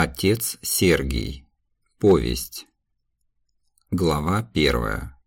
Отец Сергий. Повесть. Глава первая.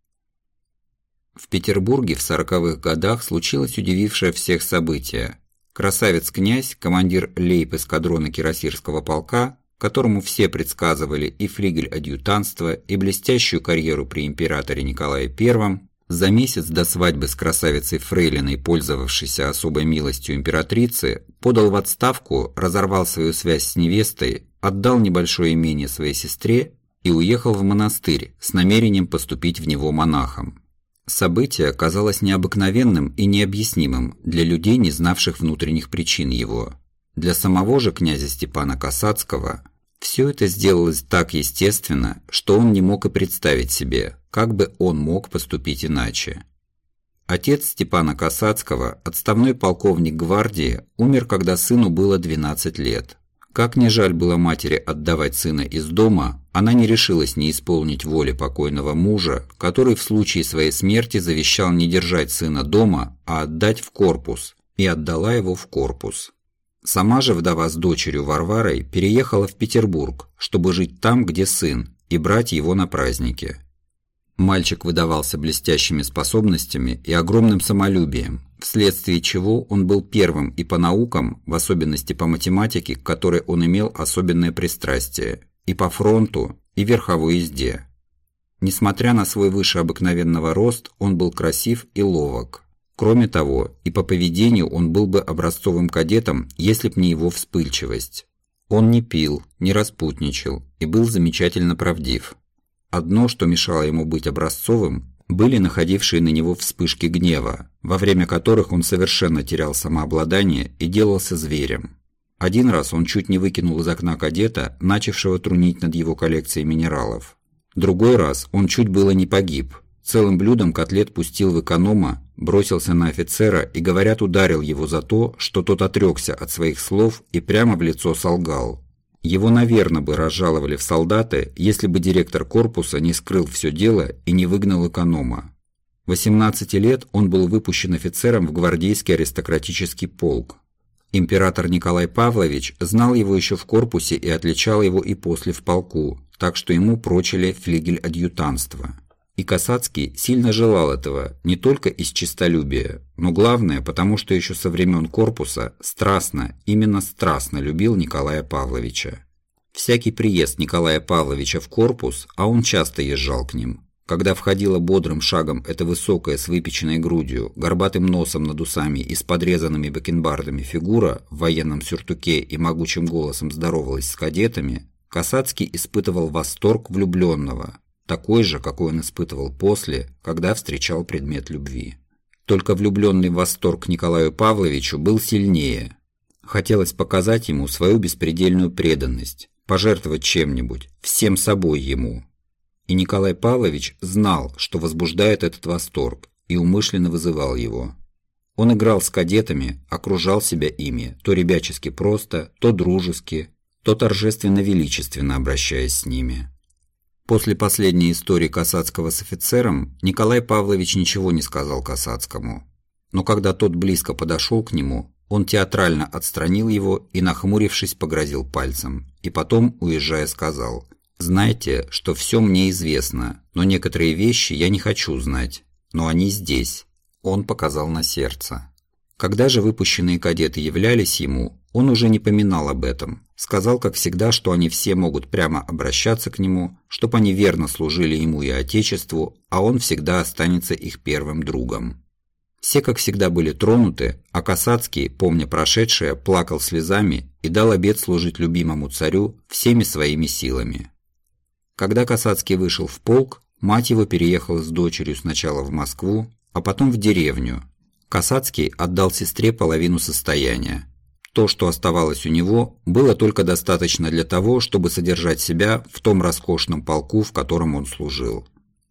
В Петербурге в сороковых годах случилось удивившее всех событие. Красавец-князь, командир лейб-эскадрона Кирасирского полка, которому все предсказывали и флигель адъютанства, и блестящую карьеру при императоре Николае I, за месяц до свадьбы с красавицей Фрейлиной, пользовавшейся особой милостью императрицы, подал в отставку, разорвал свою связь с невестой, отдал небольшое имение своей сестре и уехал в монастырь с намерением поступить в него монахом. Событие казалось необыкновенным и необъяснимым для людей, не знавших внутренних причин его. Для самого же князя Степана Касацкого все это сделалось так естественно, что он не мог и представить себе, как бы он мог поступить иначе. Отец Степана Касацкого, отставной полковник гвардии, умер, когда сыну было 12 лет. Как не жаль было матери отдавать сына из дома, она не решилась не исполнить воли покойного мужа, который в случае своей смерти завещал не держать сына дома, а отдать в корпус, и отдала его в корпус. Сама же вдова с дочерью Варварой переехала в Петербург, чтобы жить там, где сын, и брать его на праздники. Мальчик выдавался блестящими способностями и огромным самолюбием, вследствие чего он был первым и по наукам, в особенности по математике, к которой он имел особенное пристрастие, и по фронту, и верховой езде. Несмотря на свой выше обыкновенного рост, он был красив и ловок. Кроме того, и по поведению он был бы образцовым кадетом, если б не его вспыльчивость. Он не пил, не распутничал и был замечательно правдив. Одно, что мешало ему быть образцовым, были находившие на него вспышки гнева, во время которых он совершенно терял самообладание и делался зверем. Один раз он чуть не выкинул из окна кадета, начавшего трунить над его коллекцией минералов. Другой раз он чуть было не погиб. Целым блюдом котлет пустил в эконома, бросился на офицера и, говорят, ударил его за то, что тот отрекся от своих слов и прямо в лицо солгал. Его, наверное, бы разжаловали в солдаты, если бы директор корпуса не скрыл все дело и не выгнал эконома. 18 лет он был выпущен офицером в гвардейский аристократический полк. Император Николай Павлович знал его еще в корпусе и отличал его и после в полку, так что ему прочили флигель адъютанства. И Касацкий сильно желал этого не только из честолюбия, но главное, потому что еще со времен корпуса страстно, именно страстно любил Николая Павловича. Всякий приезд Николая Павловича в корпус, а он часто езжал к ним, когда входила бодрым шагом эта высокая с выпеченной грудью, горбатым носом над усами и с подрезанными бакенбардами фигура в военном сюртуке и могучим голосом здоровалась с кадетами, Касацкий испытывал восторг влюбленного, такой же, какой он испытывал после, когда встречал предмет любви. Только влюбленный восторг Николаю Павловичу был сильнее. Хотелось показать ему свою беспредельную преданность, пожертвовать чем-нибудь, всем собой ему. И Николай Павлович знал, что возбуждает этот восторг, и умышленно вызывал его. Он играл с кадетами, окружал себя ими, то ребячески просто, то дружески, то торжественно-величественно обращаясь с ними. После последней истории Касацкого с офицером Николай Павлович ничего не сказал Касацкому. Но когда тот близко подошел к нему, он театрально отстранил его и, нахмурившись, погрозил пальцем. И потом, уезжая, сказал «Знайте, что все мне известно, но некоторые вещи я не хочу знать, но они здесь». Он показал на сердце. Когда же выпущенные кадеты являлись ему, он уже не поминал об этом. Сказал, как всегда, что они все могут прямо обращаться к нему, чтобы они верно служили ему и Отечеству, а он всегда останется их первым другом. Все, как всегда, были тронуты, а Касацкий, помня прошедшее, плакал слезами и дал обет служить любимому царю всеми своими силами. Когда Касацкий вышел в полк, мать его переехала с дочерью сначала в Москву, а потом в деревню. Касацкий отдал сестре половину состояния, то, что оставалось у него, было только достаточно для того, чтобы содержать себя в том роскошном полку, в котором он служил.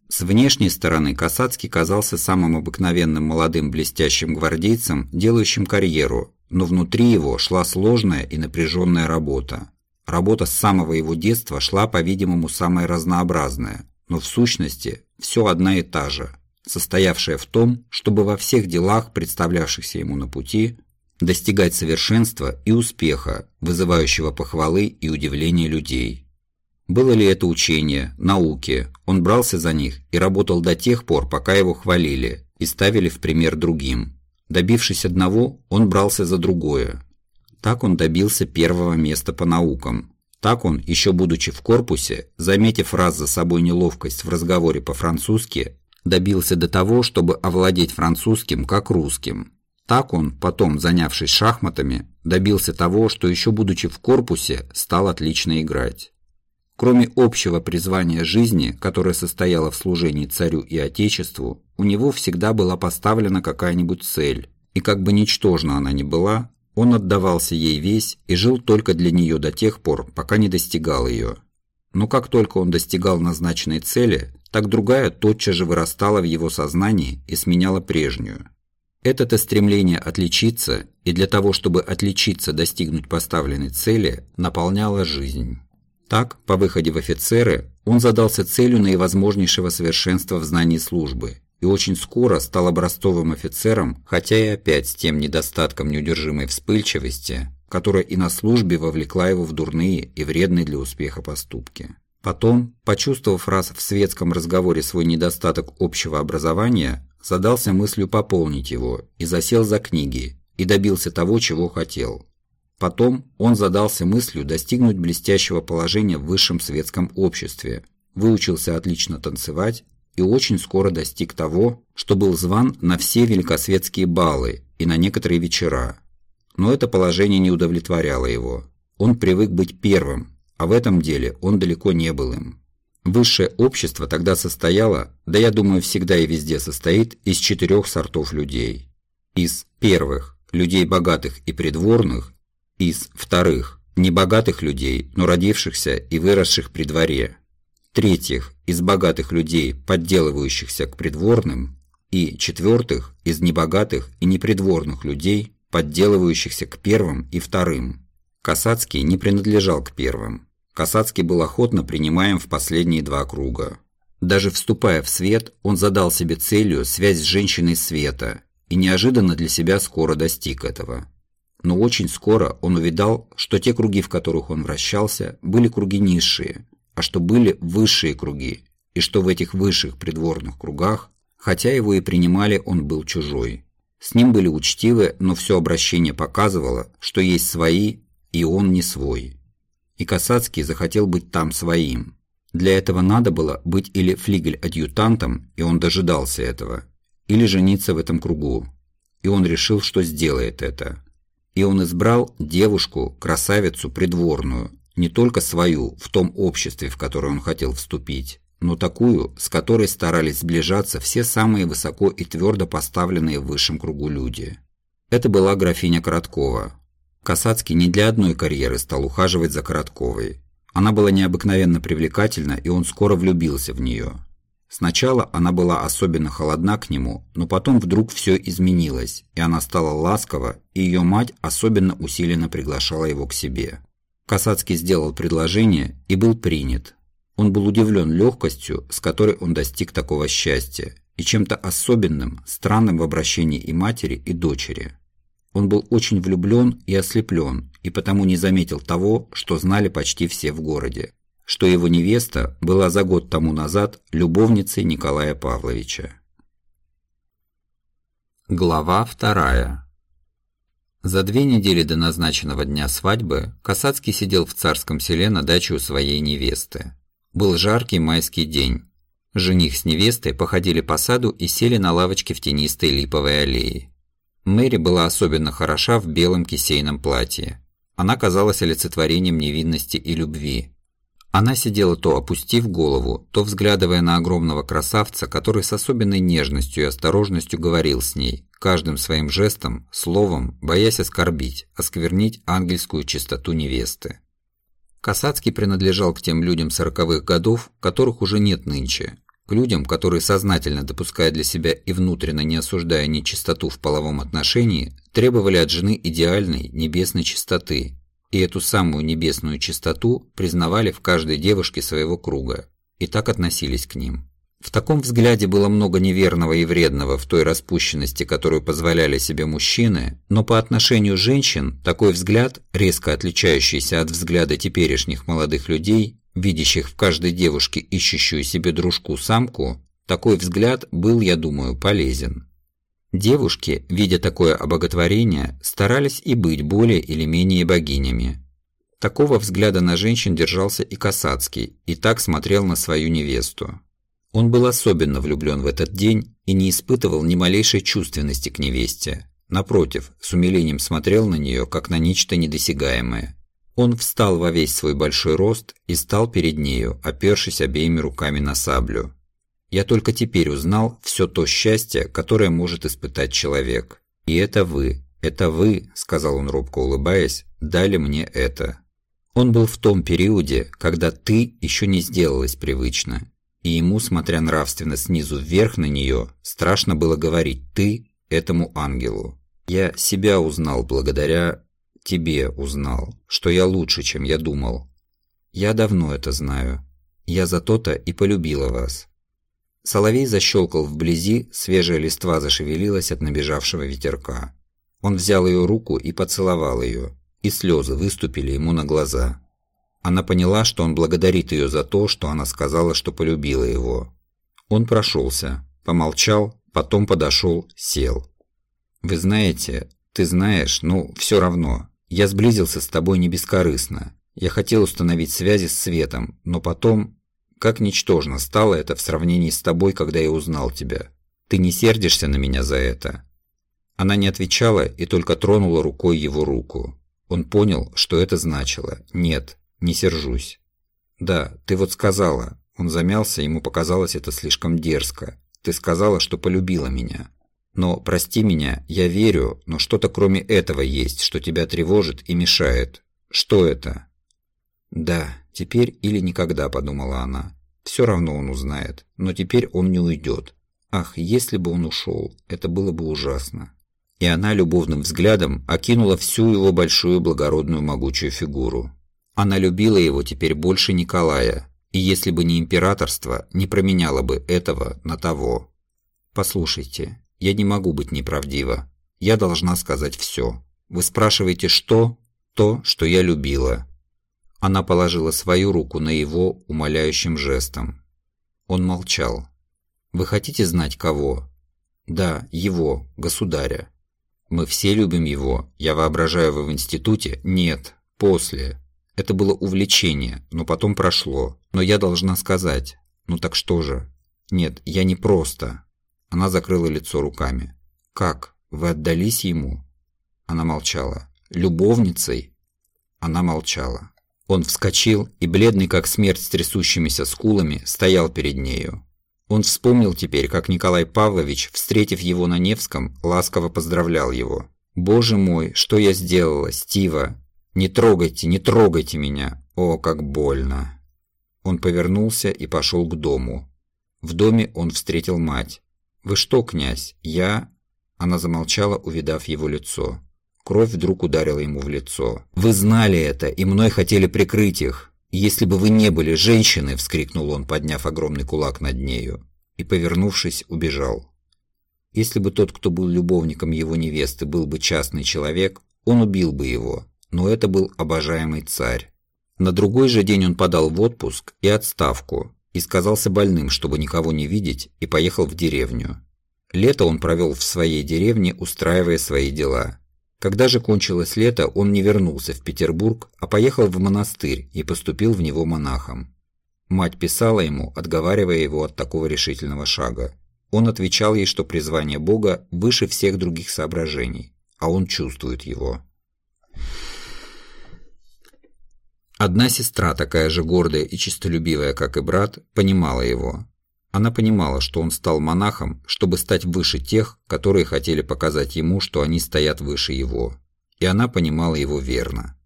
С внешней стороны Касацкий казался самым обыкновенным молодым блестящим гвардейцем, делающим карьеру, но внутри его шла сложная и напряженная работа. Работа с самого его детства шла, по-видимому, самая разнообразная, но в сущности все одна и та же, состоявшая в том, чтобы во всех делах, представлявшихся ему на пути, достигать совершенства и успеха, вызывающего похвалы и удивление людей. Было ли это учение, науки, он брался за них и работал до тех пор, пока его хвалили и ставили в пример другим. Добившись одного, он брался за другое. Так он добился первого места по наукам. Так он, еще будучи в корпусе, заметив раз за собой неловкость в разговоре по-французски, добился до того, чтобы овладеть французским как русским. Так он, потом занявшись шахматами, добился того, что еще будучи в корпусе, стал отлично играть. Кроме общего призвания жизни, которое состояло в служении царю и отечеству, у него всегда была поставлена какая-нибудь цель, и как бы ничтожна она ни была, он отдавался ей весь и жил только для нее до тех пор, пока не достигал ее. Но как только он достигал назначенной цели, так другая тотчас же вырастала в его сознании и сменяла прежнюю. Это-то стремление отличиться и для того, чтобы отличиться достигнуть поставленной цели, наполняло жизнь. Так, по выходе в офицеры, он задался целью наивозможнейшего совершенства в знании службы и очень скоро стал образцовым офицером, хотя и опять с тем недостатком неудержимой вспыльчивости, которая и на службе вовлекла его в дурные и вредные для успеха поступки. Потом, почувствовав раз в светском разговоре свой недостаток общего образования, задался мыслью пополнить его и засел за книги и добился того, чего хотел – Потом он задался мыслью достигнуть блестящего положения в высшем светском обществе, выучился отлично танцевать и очень скоро достиг того, что был зван на все великосветские балы и на некоторые вечера. Но это положение не удовлетворяло его. Он привык быть первым, а в этом деле он далеко не был им. Высшее общество тогда состояло, да я думаю всегда и везде состоит, из четырех сортов людей. Из первых – людей богатых и придворных, из вторых – небогатых людей, но родившихся и выросших при дворе, третьих – из богатых людей, подделывающихся к придворным, и четвертых – из небогатых и непридворных людей, подделывающихся к первым и вторым. Касацкий не принадлежал к первым. Касацкий был охотно принимаем в последние два круга. Даже вступая в свет, он задал себе целью связь с женщиной света и неожиданно для себя скоро достиг этого. Но очень скоро он увидал, что те круги, в которых он вращался, были круги низшие, а что были высшие круги, и что в этих высших придворных кругах, хотя его и принимали, он был чужой. С ним были учтивы, но все обращение показывало, что есть свои, и он не свой. И Касацкий захотел быть там своим. Для этого надо было быть или флигель-адъютантом, и он дожидался этого, или жениться в этом кругу. И он решил, что сделает это и он избрал девушку, красавицу придворную, не только свою в том обществе, в которое он хотел вступить, но такую, с которой старались сближаться все самые высоко и твердо поставленные в высшем кругу люди. Это была графиня Короткова. Касацкий не для одной карьеры стал ухаживать за Коротковой. Она была необыкновенно привлекательна, и он скоро влюбился в нее. Сначала она была особенно холодна к нему, но потом вдруг все изменилось, и она стала ласкова, и ее мать особенно усиленно приглашала его к себе. Касацкий сделал предложение и был принят. Он был удивлен легкостью, с которой он достиг такого счастья, и чем-то особенным, странным в обращении и матери, и дочери. Он был очень влюблен и ослеплен, и потому не заметил того, что знали почти все в городе что его невеста была за год тому назад любовницей Николая Павловича. Глава вторая. За две недели до назначенного дня свадьбы Касацкий сидел в царском селе на даче у своей невесты. Был жаркий майский день. Жених с невестой походили по саду и сели на лавочке в тенистой липовой аллее. Мэри была особенно хороша в белом кисейном платье. Она казалась олицетворением невинности и любви, она сидела то опустив голову, то взглядывая на огромного красавца, который с особенной нежностью и осторожностью говорил с ней, каждым своим жестом, словом, боясь оскорбить, осквернить ангельскую чистоту невесты. Касацкий принадлежал к тем людям сороковых годов, которых уже нет нынче, к людям, которые, сознательно допуская для себя и внутренне не осуждая нечистоту в половом отношении, требовали от жены идеальной небесной чистоты и эту самую небесную чистоту признавали в каждой девушке своего круга и так относились к ним. В таком взгляде было много неверного и вредного в той распущенности, которую позволяли себе мужчины, но по отношению женщин такой взгляд, резко отличающийся от взгляда теперешних молодых людей, видящих в каждой девушке ищущую себе дружку-самку, такой взгляд был, я думаю, полезен. Девушки, видя такое обоготворение, старались и быть более или менее богинями. Такого взгляда на женщин держался и Касацкий, и так смотрел на свою невесту. Он был особенно влюблен в этот день и не испытывал ни малейшей чувственности к невесте. Напротив, с умилением смотрел на нее, как на нечто недосягаемое. Он встал во весь свой большой рост и стал перед нею, опершись обеими руками на саблю. Я только теперь узнал все то счастье, которое может испытать человек. И это вы, это вы, сказал он робко улыбаясь, дали мне это. Он был в том периоде, когда ты еще не сделалась привычно, и ему, смотря нравственно снизу вверх на нее, страшно было говорить «ты» этому ангелу. Я себя узнал благодаря тебе узнал, что я лучше, чем я думал. Я давно это знаю. Я за то-то и полюбила вас. Соловей защелкал вблизи, свежая листва зашевелилась от набежавшего ветерка. Он взял ее руку и поцеловал ее, и слезы выступили ему на глаза. Она поняла, что он благодарит ее за то, что она сказала, что полюбила его. Он прошелся, помолчал, потом подошел, сел. «Вы знаете, ты знаешь, ну, все равно. Я сблизился с тобой не бескорыстно. Я хотел установить связи с Светом, но потом... Как ничтожно стало это в сравнении с тобой, когда я узнал тебя. Ты не сердишься на меня за это?» Она не отвечала и только тронула рукой его руку. Он понял, что это значило. «Нет, не сержусь. Да, ты вот сказала. Он замялся, ему показалось это слишком дерзко. Ты сказала, что полюбила меня. Но, прости меня, я верю, но что-то кроме этого есть, что тебя тревожит и мешает. Что это? Да, теперь или никогда, подумала она. Все равно он узнает, но теперь он не уйдет. Ах, если бы он ушел, это было бы ужасно. И она любовным взглядом окинула всю его большую благородную могучую фигуру. Она любила его теперь больше Николая, и если бы не императорство, не променяла бы этого на того. «Послушайте, я не могу быть неправдива. Я должна сказать все. Вы спрашиваете, что? То, что я любила». Она положила свою руку на его умоляющим жестом. Он молчал. «Вы хотите знать, кого?» «Да, его, государя. Мы все любим его. Я воображаю, вы в институте? Нет, после. Это было увлечение, но потом прошло. Но я должна сказать. Ну так что же? Нет, я не просто. Она закрыла лицо руками. Как? Вы отдались ему? Она молчала. Любовницей? Она молчала. Он вскочил и, бледный как смерть с трясущимися скулами, стоял перед нею. Он вспомнил теперь, как Николай Павлович, встретив его на Невском, ласково поздравлял его. «Боже мой, что я сделала, Стива! «Не трогайте, не трогайте меня! О, как больно!» Он повернулся и пошел к дому. В доме он встретил мать. «Вы что, князь? Я...» Она замолчала, увидав его лицо. Кровь вдруг ударила ему в лицо. «Вы знали это, и мной хотели прикрыть их. Если бы вы не были женщиной!» – вскрикнул он, подняв огромный кулак над нею. И, повернувшись, убежал. Если бы тот, кто был любовником его невесты, был бы частный человек, он убил бы его, но это был обожаемый царь. На другой же день он подал в отпуск и отставку, и сказался больным, чтобы никого не видеть, и поехал в деревню. Лето он провел в своей деревне, устраивая свои дела. Когда же кончилось лето, он не вернулся в Петербург, а поехал в монастырь и поступил в него монахом. Мать писала ему, отговаривая его от такого решительного шага. Он отвечал ей, что призвание Бога выше всех других соображений, а он чувствует его. Одна сестра, такая же гордая и честолюбивая, как и брат, понимала его. Она понимала, что он стал монахом, чтобы стать выше тех, которые хотели показать ему, что они стоят выше его. И она понимала его верно.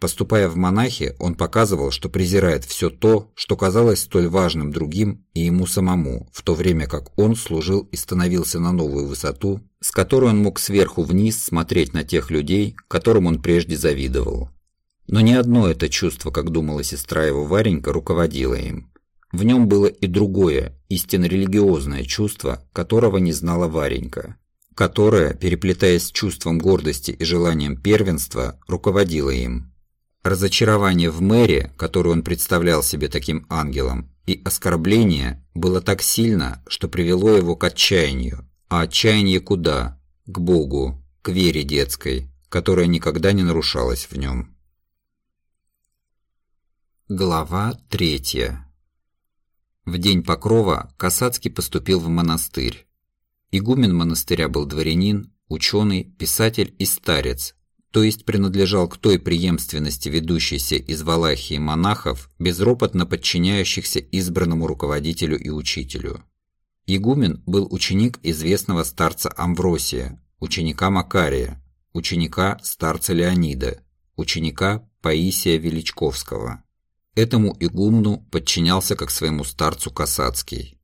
Поступая в монахи, он показывал, что презирает все то, что казалось столь важным другим и ему самому, в то время как он служил и становился на новую высоту, с которой он мог сверху вниз смотреть на тех людей, которым он прежде завидовал. Но не одно это чувство, как думала сестра его Варенька, руководило им. В нем было и другое, истинно религиозное чувство, которого не знала Варенька, которое, переплетаясь с чувством гордости и желанием первенства, руководило им. Разочарование в мэре, которое он представлял себе таким ангелом, и оскорбление было так сильно, что привело его к отчаянию. А отчаяние куда? К Богу, к вере детской, которая никогда не нарушалась в нем. Глава третья. В день Покрова Касацкий поступил в монастырь. Игумен монастыря был дворянин, ученый, писатель и старец, то есть принадлежал к той преемственности ведущейся из Валахии монахов, безропотно подчиняющихся избранному руководителю и учителю. Игумен был ученик известного старца Амвросия, ученика Макария, ученика старца Леонида, ученика Паисия Величковского. Этому игумну подчинялся как своему старцу Касацкий.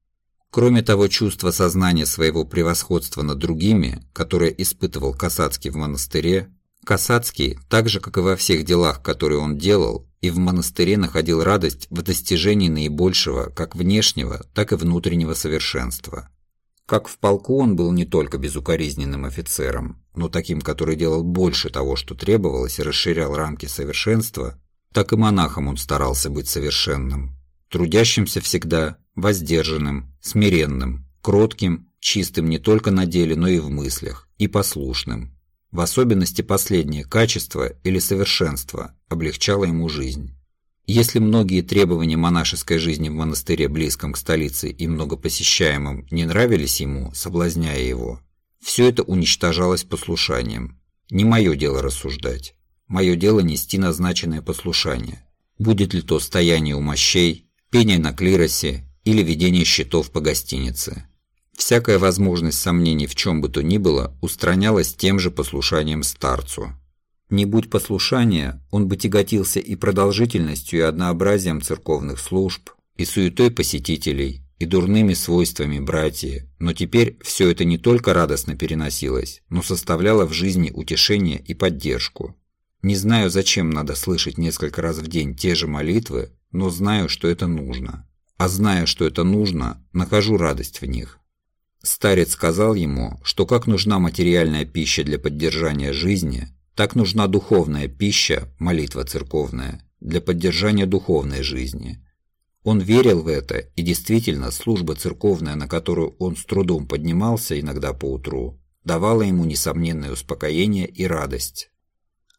Кроме того чувства сознания своего превосходства над другими, которое испытывал Касацкий в монастыре, Касацкий, так же как и во всех делах, которые он делал, и в монастыре находил радость в достижении наибольшего как внешнего, так и внутреннего совершенства. Как в полку он был не только безукоризненным офицером, но таким, который делал больше того, что требовалось, и расширял рамки совершенства, так и монахом он старался быть совершенным, трудящимся всегда, воздержанным, смиренным, кротким, чистым не только на деле, но и в мыслях, и послушным, в особенности последнее качество или совершенство облегчало ему жизнь. Если многие требования монашеской жизни в монастыре близком к столице и многопосещаемым не нравились ему, соблазняя его, все это уничтожалось послушанием. Не мое дело рассуждать. Мое дело нести назначенное послушание. Будет ли то стояние у мощей, пение на клиросе или ведение счетов по гостинице. Всякая возможность сомнений в чем бы то ни было устранялась тем же послушанием старцу. Не будь послушания, он бы тяготился и продолжительностью, и однообразием церковных служб, и суетой посетителей, и дурными свойствами братья, но теперь все это не только радостно переносилось, но составляло в жизни утешение и поддержку. Не знаю, зачем надо слышать несколько раз в день те же молитвы, но знаю, что это нужно. А зная, что это нужно, нахожу радость в них. Старец сказал ему, что как нужна материальная пища для поддержания жизни, так нужна духовная пища, молитва церковная, для поддержания духовной жизни. Он верил в это, и действительно служба церковная, на которую он с трудом поднимался иногда по утру, давала ему несомненное успокоение и радость.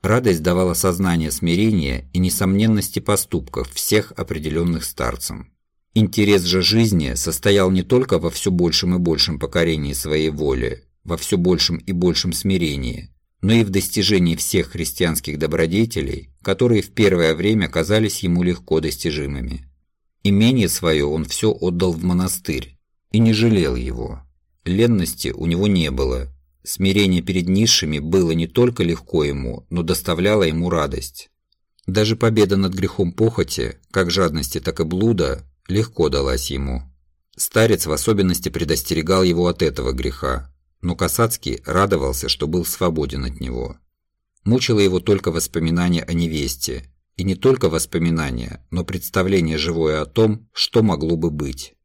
Радость давала сознание смирения и несомненности поступков всех определенных старцем. Интерес же жизни состоял не только во все большем и большем покорении своей воли, во все большем и большем смирении, но и в достижении всех христианских добродетелей, которые в первое время казались ему легко достижимыми. Имение свое он все отдал в монастырь и не жалел его. Ленности у него не было. Смирение перед низшими было не только легко ему, но доставляло ему радость. Даже победа над грехом похоти, как жадности, так и блуда, легко далась ему. Старец в особенности предостерегал его от этого греха, но Касацкий радовался, что был свободен от него. Мучило его только воспоминание о невесте, и не только воспоминания, но представление живое о том, что могло бы быть.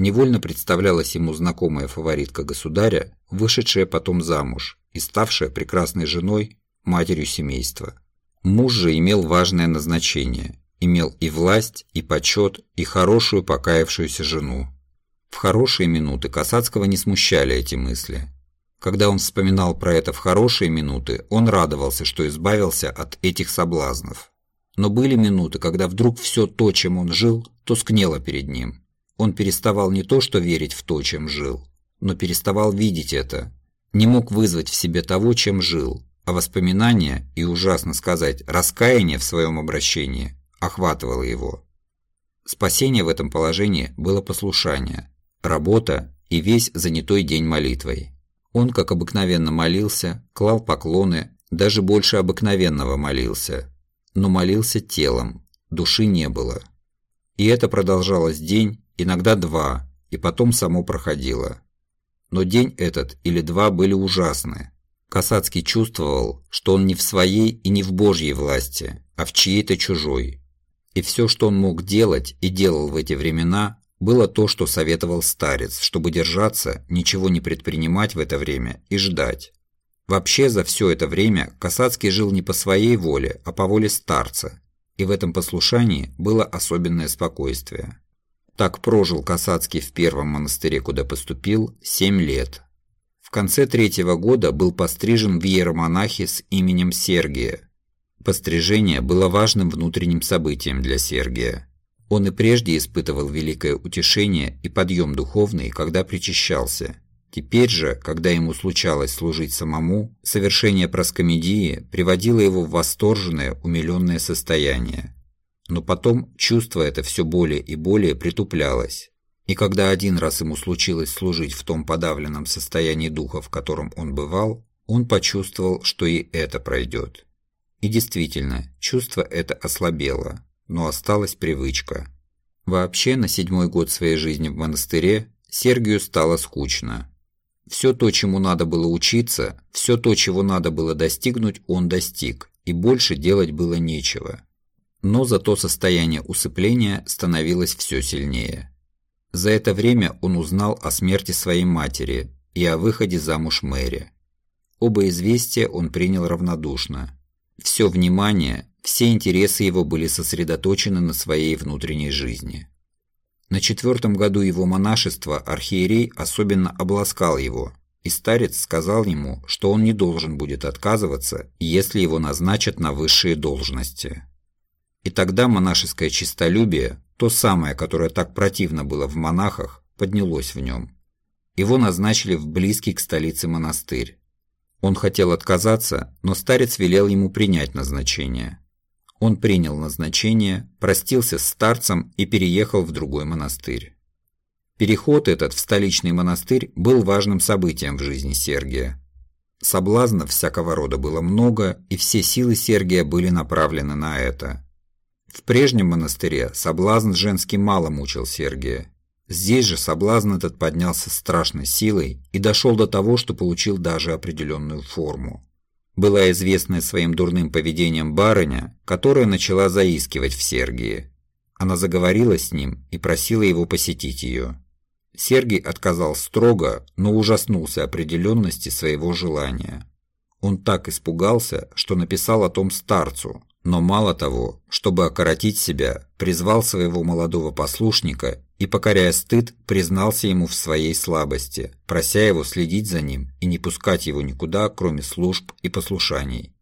Невольно представлялась ему знакомая фаворитка государя, вышедшая потом замуж и ставшая прекрасной женой, матерью семейства. Муж же имел важное назначение имел и власть, и почет, и хорошую покаявшуюся жену. В хорошие минуты Касацкого не смущали эти мысли. Когда он вспоминал про это в хорошие минуты, он радовался, что избавился от этих соблазнов. Но были минуты, когда вдруг все то, чем он жил, тускнело перед ним. Он переставал не то что верить в то, чем жил, но переставал видеть это. Не мог вызвать в себе того, чем жил, а воспоминания и, ужасно сказать, раскаяние в своем обращении охватывало его. Спасение в этом положении было послушание, работа и весь занятой день молитвой. Он, как обыкновенно, молился, клал поклоны, даже больше обыкновенного молился, но молился телом, души не было. И это продолжалось день, иногда два, и потом само проходило. Но день этот или два были ужасны. Касацкий чувствовал, что он не в своей и не в Божьей власти, а в чьей-то чужой. И все, что он мог делать и делал в эти времена, было то, что советовал старец, чтобы держаться, ничего не предпринимать в это время и ждать. Вообще за все это время Касацкий жил не по своей воле, а по воле старца, и в этом послушании было особенное спокойствие. Так прожил Касацкий в первом монастыре, куда поступил, семь лет. В конце третьего года был пострижен в иеромонахи с именем Сергия. Пострижение было важным внутренним событием для Сергия. Он и прежде испытывал великое утешение и подъем духовный, когда причащался. Теперь же, когда ему случалось служить самому, совершение проскомедии приводило его в восторженное, умиленное состояние. Но потом чувство это все более и более притуплялось. И когда один раз ему случилось служить в том подавленном состоянии духа, в котором он бывал, он почувствовал, что и это пройдет. И действительно, чувство это ослабело, но осталась привычка. Вообще, на седьмой год своей жизни в монастыре Сергию стало скучно. Все то, чему надо было учиться, все то, чего надо было достигнуть, он достиг, и больше делать было нечего. Но зато состояние усыпления становилось все сильнее. За это время он узнал о смерти своей матери и о выходе замуж Мэри. Оба известия он принял равнодушно. Все внимание, все интересы его были сосредоточены на своей внутренней жизни. На четвертом году его монашества архиерей особенно обласкал его, и старец сказал ему, что он не должен будет отказываться, если его назначат на высшие должности. И тогда монашеское честолюбие, то самое, которое так противно было в монахах, поднялось в нем. Его назначили в близкий к столице монастырь. Он хотел отказаться, но старец велел ему принять назначение. Он принял назначение, простился с старцем и переехал в другой монастырь. Переход этот в столичный монастырь был важным событием в жизни Сергия. Соблазнов всякого рода было много, и все силы Сергия были направлены на это. В прежнем монастыре соблазн женский мало мучил Сергия. Здесь же соблазн этот поднялся страшной силой и дошел до того, что получил даже определенную форму была известная своим дурным поведением барыня, которая начала заискивать в Сергии. Она заговорила с ним и просила его посетить ее. Сергий отказал строго, но ужаснулся определенности своего желания. Он так испугался, что написал о том старцу, но мало того, чтобы окоротить себя, призвал своего молодого послушника и, покоряя стыд, признался ему в своей слабости, прося его следить за ним и не пускать его никуда, кроме служб и послушаний.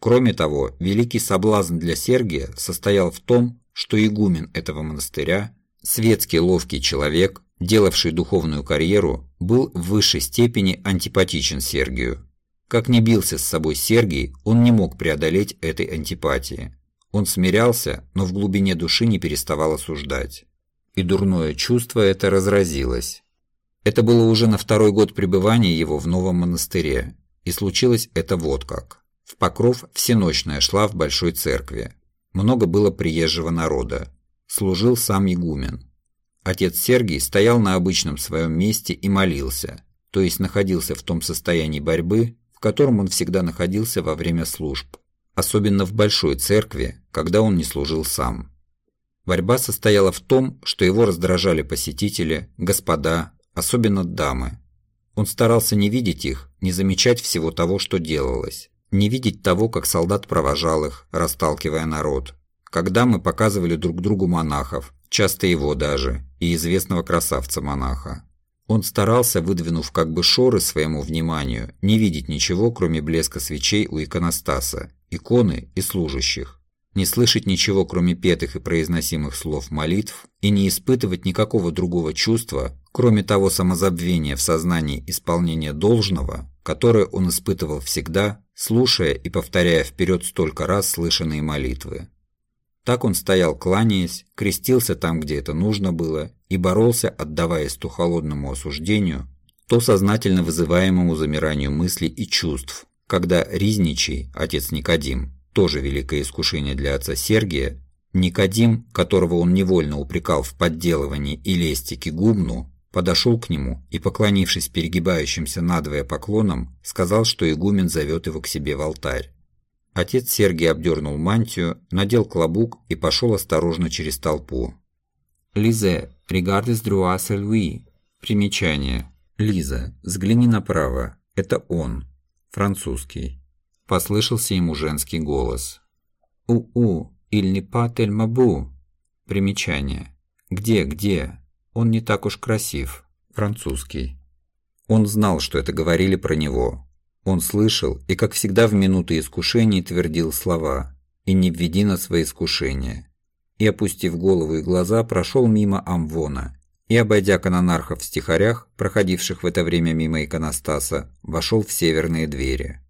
Кроме того, великий соблазн для Сергия состоял в том, что игумен этого монастыря, светский ловкий человек, делавший духовную карьеру, был в высшей степени антипатичен Сергию. Как ни бился с собой Сергий, он не мог преодолеть этой антипатии. Он смирялся, но в глубине души не переставал осуждать и дурное чувство это разразилось. Это было уже на второй год пребывания его в новом монастыре, и случилось это вот как. В Покров всеночная шла в Большой Церкви. Много было приезжего народа. Служил сам игумен. Отец Сергий стоял на обычном своем месте и молился, то есть находился в том состоянии борьбы, в котором он всегда находился во время служб, особенно в Большой Церкви, когда он не служил сам. Борьба состояла в том, что его раздражали посетители, господа, особенно дамы. Он старался не видеть их, не замечать всего того, что делалось, не видеть того, как солдат провожал их, расталкивая народ. Когда мы показывали друг другу монахов, часто его даже, и известного красавца-монаха. Он старался, выдвинув как бы шоры своему вниманию, не видеть ничего, кроме блеска свечей у иконостаса, иконы и служащих не слышать ничего, кроме петых и произносимых слов молитв, и не испытывать никакого другого чувства, кроме того самозабвения в сознании исполнения должного, которое он испытывал всегда, слушая и повторяя вперед столько раз слышанные молитвы. Так он стоял, кланяясь, крестился там, где это нужно было, и боролся, отдаваясь то холодному осуждению, то сознательно вызываемому замиранию мыслей и чувств, когда Ризничий, отец Никодим, тоже великое искушение для отца Сергия, Никодим, которого он невольно упрекал в подделывании и лести к игумну, подошел к нему и, поклонившись перегибающимся надвое поклоном, сказал, что игумен зовет его к себе в алтарь. Отец Сергий обдернул мантию, надел клобук и пошел осторожно через толпу. Лизе, regardes droit lui. Примечание. Лиза, взгляни направо. Это он. Французский. Послышался ему женский голос. У-у, n'est pas tellement beau. Примечание. Где, где? Он не так уж красив. Французский. Он знал, что это говорили про него. Он слышал и, как всегда в минуты искушений, твердил слова «И не введи на свои искушения». И, опустив голову и глаза, прошел мимо Амвона и, обойдя канонархов в стихарях, проходивших в это время мимо иконостаса, вошел в северные двери.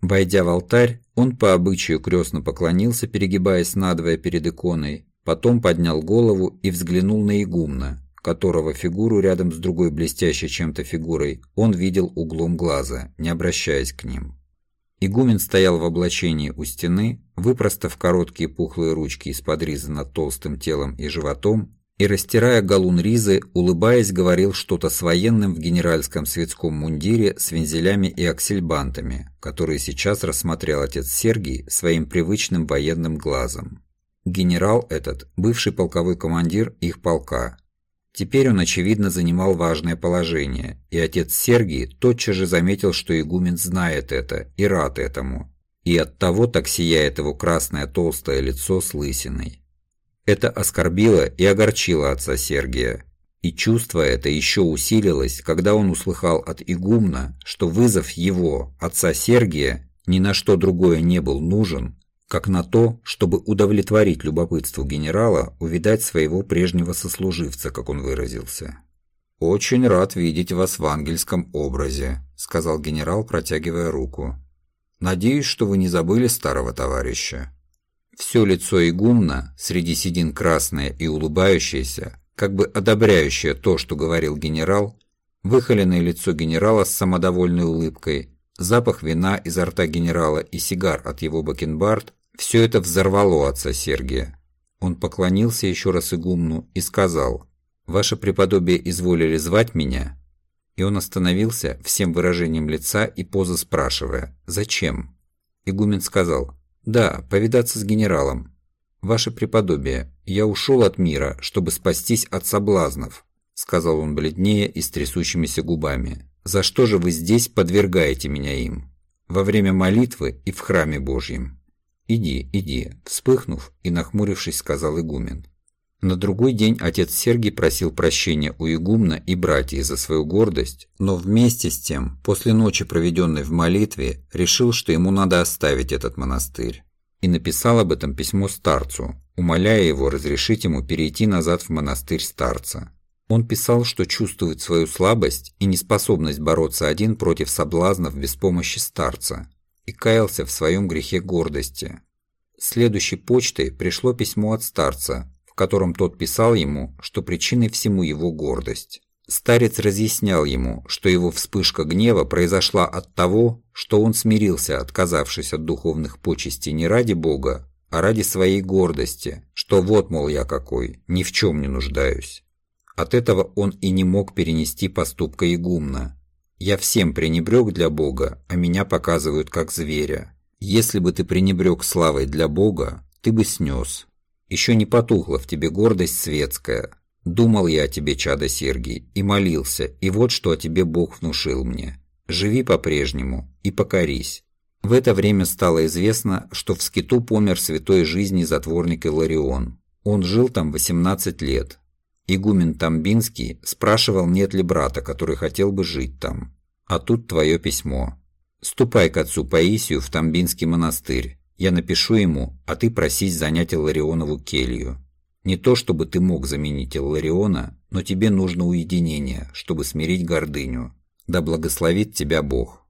Войдя в алтарь, он по обычаю крестно поклонился, перегибаясь надвое перед иконой, потом поднял голову и взглянул на игумна, которого фигуру рядом с другой блестящей чем-то фигурой он видел углом глаза, не обращаясь к ним. Игумен стоял в облачении у стены, выпростав короткие пухлые ручки из-под риза над толстым телом и животом, и, растирая галун ризы, улыбаясь, говорил что-то с военным в генеральском светском мундире с вензелями и аксельбантами, которые сейчас рассмотрел отец Сергий своим привычным военным глазом. Генерал этот – бывший полковой командир их полка, Теперь он, очевидно, занимал важное положение, и отец Сергий тотчас же заметил, что игумен знает это и рад этому, и оттого так сияет его красное толстое лицо с лысиной. Это оскорбило и огорчило отца Сергия, и чувство это еще усилилось, когда он услыхал от игумна, что вызов его, отца Сергия, ни на что другое не был нужен, как на то, чтобы удовлетворить любопытству генерала увидать своего прежнего сослуживца, как он выразился. «Очень рад видеть вас в ангельском образе», – сказал генерал, протягивая руку. «Надеюсь, что вы не забыли старого товарища». Все лицо игумна, среди седин красное и улыбающееся, как бы одобряющее то, что говорил генерал, выхоленное лицо генерала с самодовольной улыбкой, запах вина изо рта генерала и сигар от его бакенбард все это взорвало отца Сергия. Он поклонился еще раз игумну и сказал, «Ваше преподобие изволили звать меня?» И он остановился всем выражением лица и позы спрашивая, «Зачем?» Игумен сказал, «Да, повидаться с генералом. Ваше преподобие, я ушел от мира, чтобы спастись от соблазнов», сказал он бледнее и с трясущимися губами. «За что же вы здесь подвергаете меня им? Во время молитвы и в храме Божьем?» «Иди, иди», – вспыхнув и нахмурившись, сказал игумен. На другой день отец Сергий просил прощения у игумна и братьев за свою гордость, но вместе с тем, после ночи, проведенной в молитве, решил, что ему надо оставить этот монастырь. И написал об этом письмо старцу, умоляя его разрешить ему перейти назад в монастырь старца. Он писал, что чувствует свою слабость и неспособность бороться один против соблазнов без помощи старца, и каялся в своем грехе гордости. Следующей почтой пришло письмо от старца, в котором тот писал ему, что причиной всему его гордость. Старец разъяснял ему, что его вспышка гнева произошла от того, что он смирился, отказавшись от духовных почестей не ради Бога, а ради своей гордости, что вот, мол, я какой, ни в чем не нуждаюсь. От этого он и не мог перенести поступка игумна, я всем пренебрег для Бога, а меня показывают как зверя. Если бы ты пренебрег славой для Бога, ты бы снес. Еще не потухла в тебе гордость светская. Думал я о тебе, чадо Сергий, и молился, и вот что о тебе Бог внушил мне. Живи по-прежнему и покорись. В это время стало известно, что в скиту помер святой жизни затворник Иларион. Он жил там 18 лет, Игумен Тамбинский спрашивал, нет ли брата, который хотел бы жить там. А тут твое письмо. Ступай к отцу Паисию в Тамбинский монастырь. Я напишу ему, а ты просись занять Илларионову келью. Не то, чтобы ты мог заменить Иллариона, но тебе нужно уединение, чтобы смирить гордыню. Да благословит тебя Бог».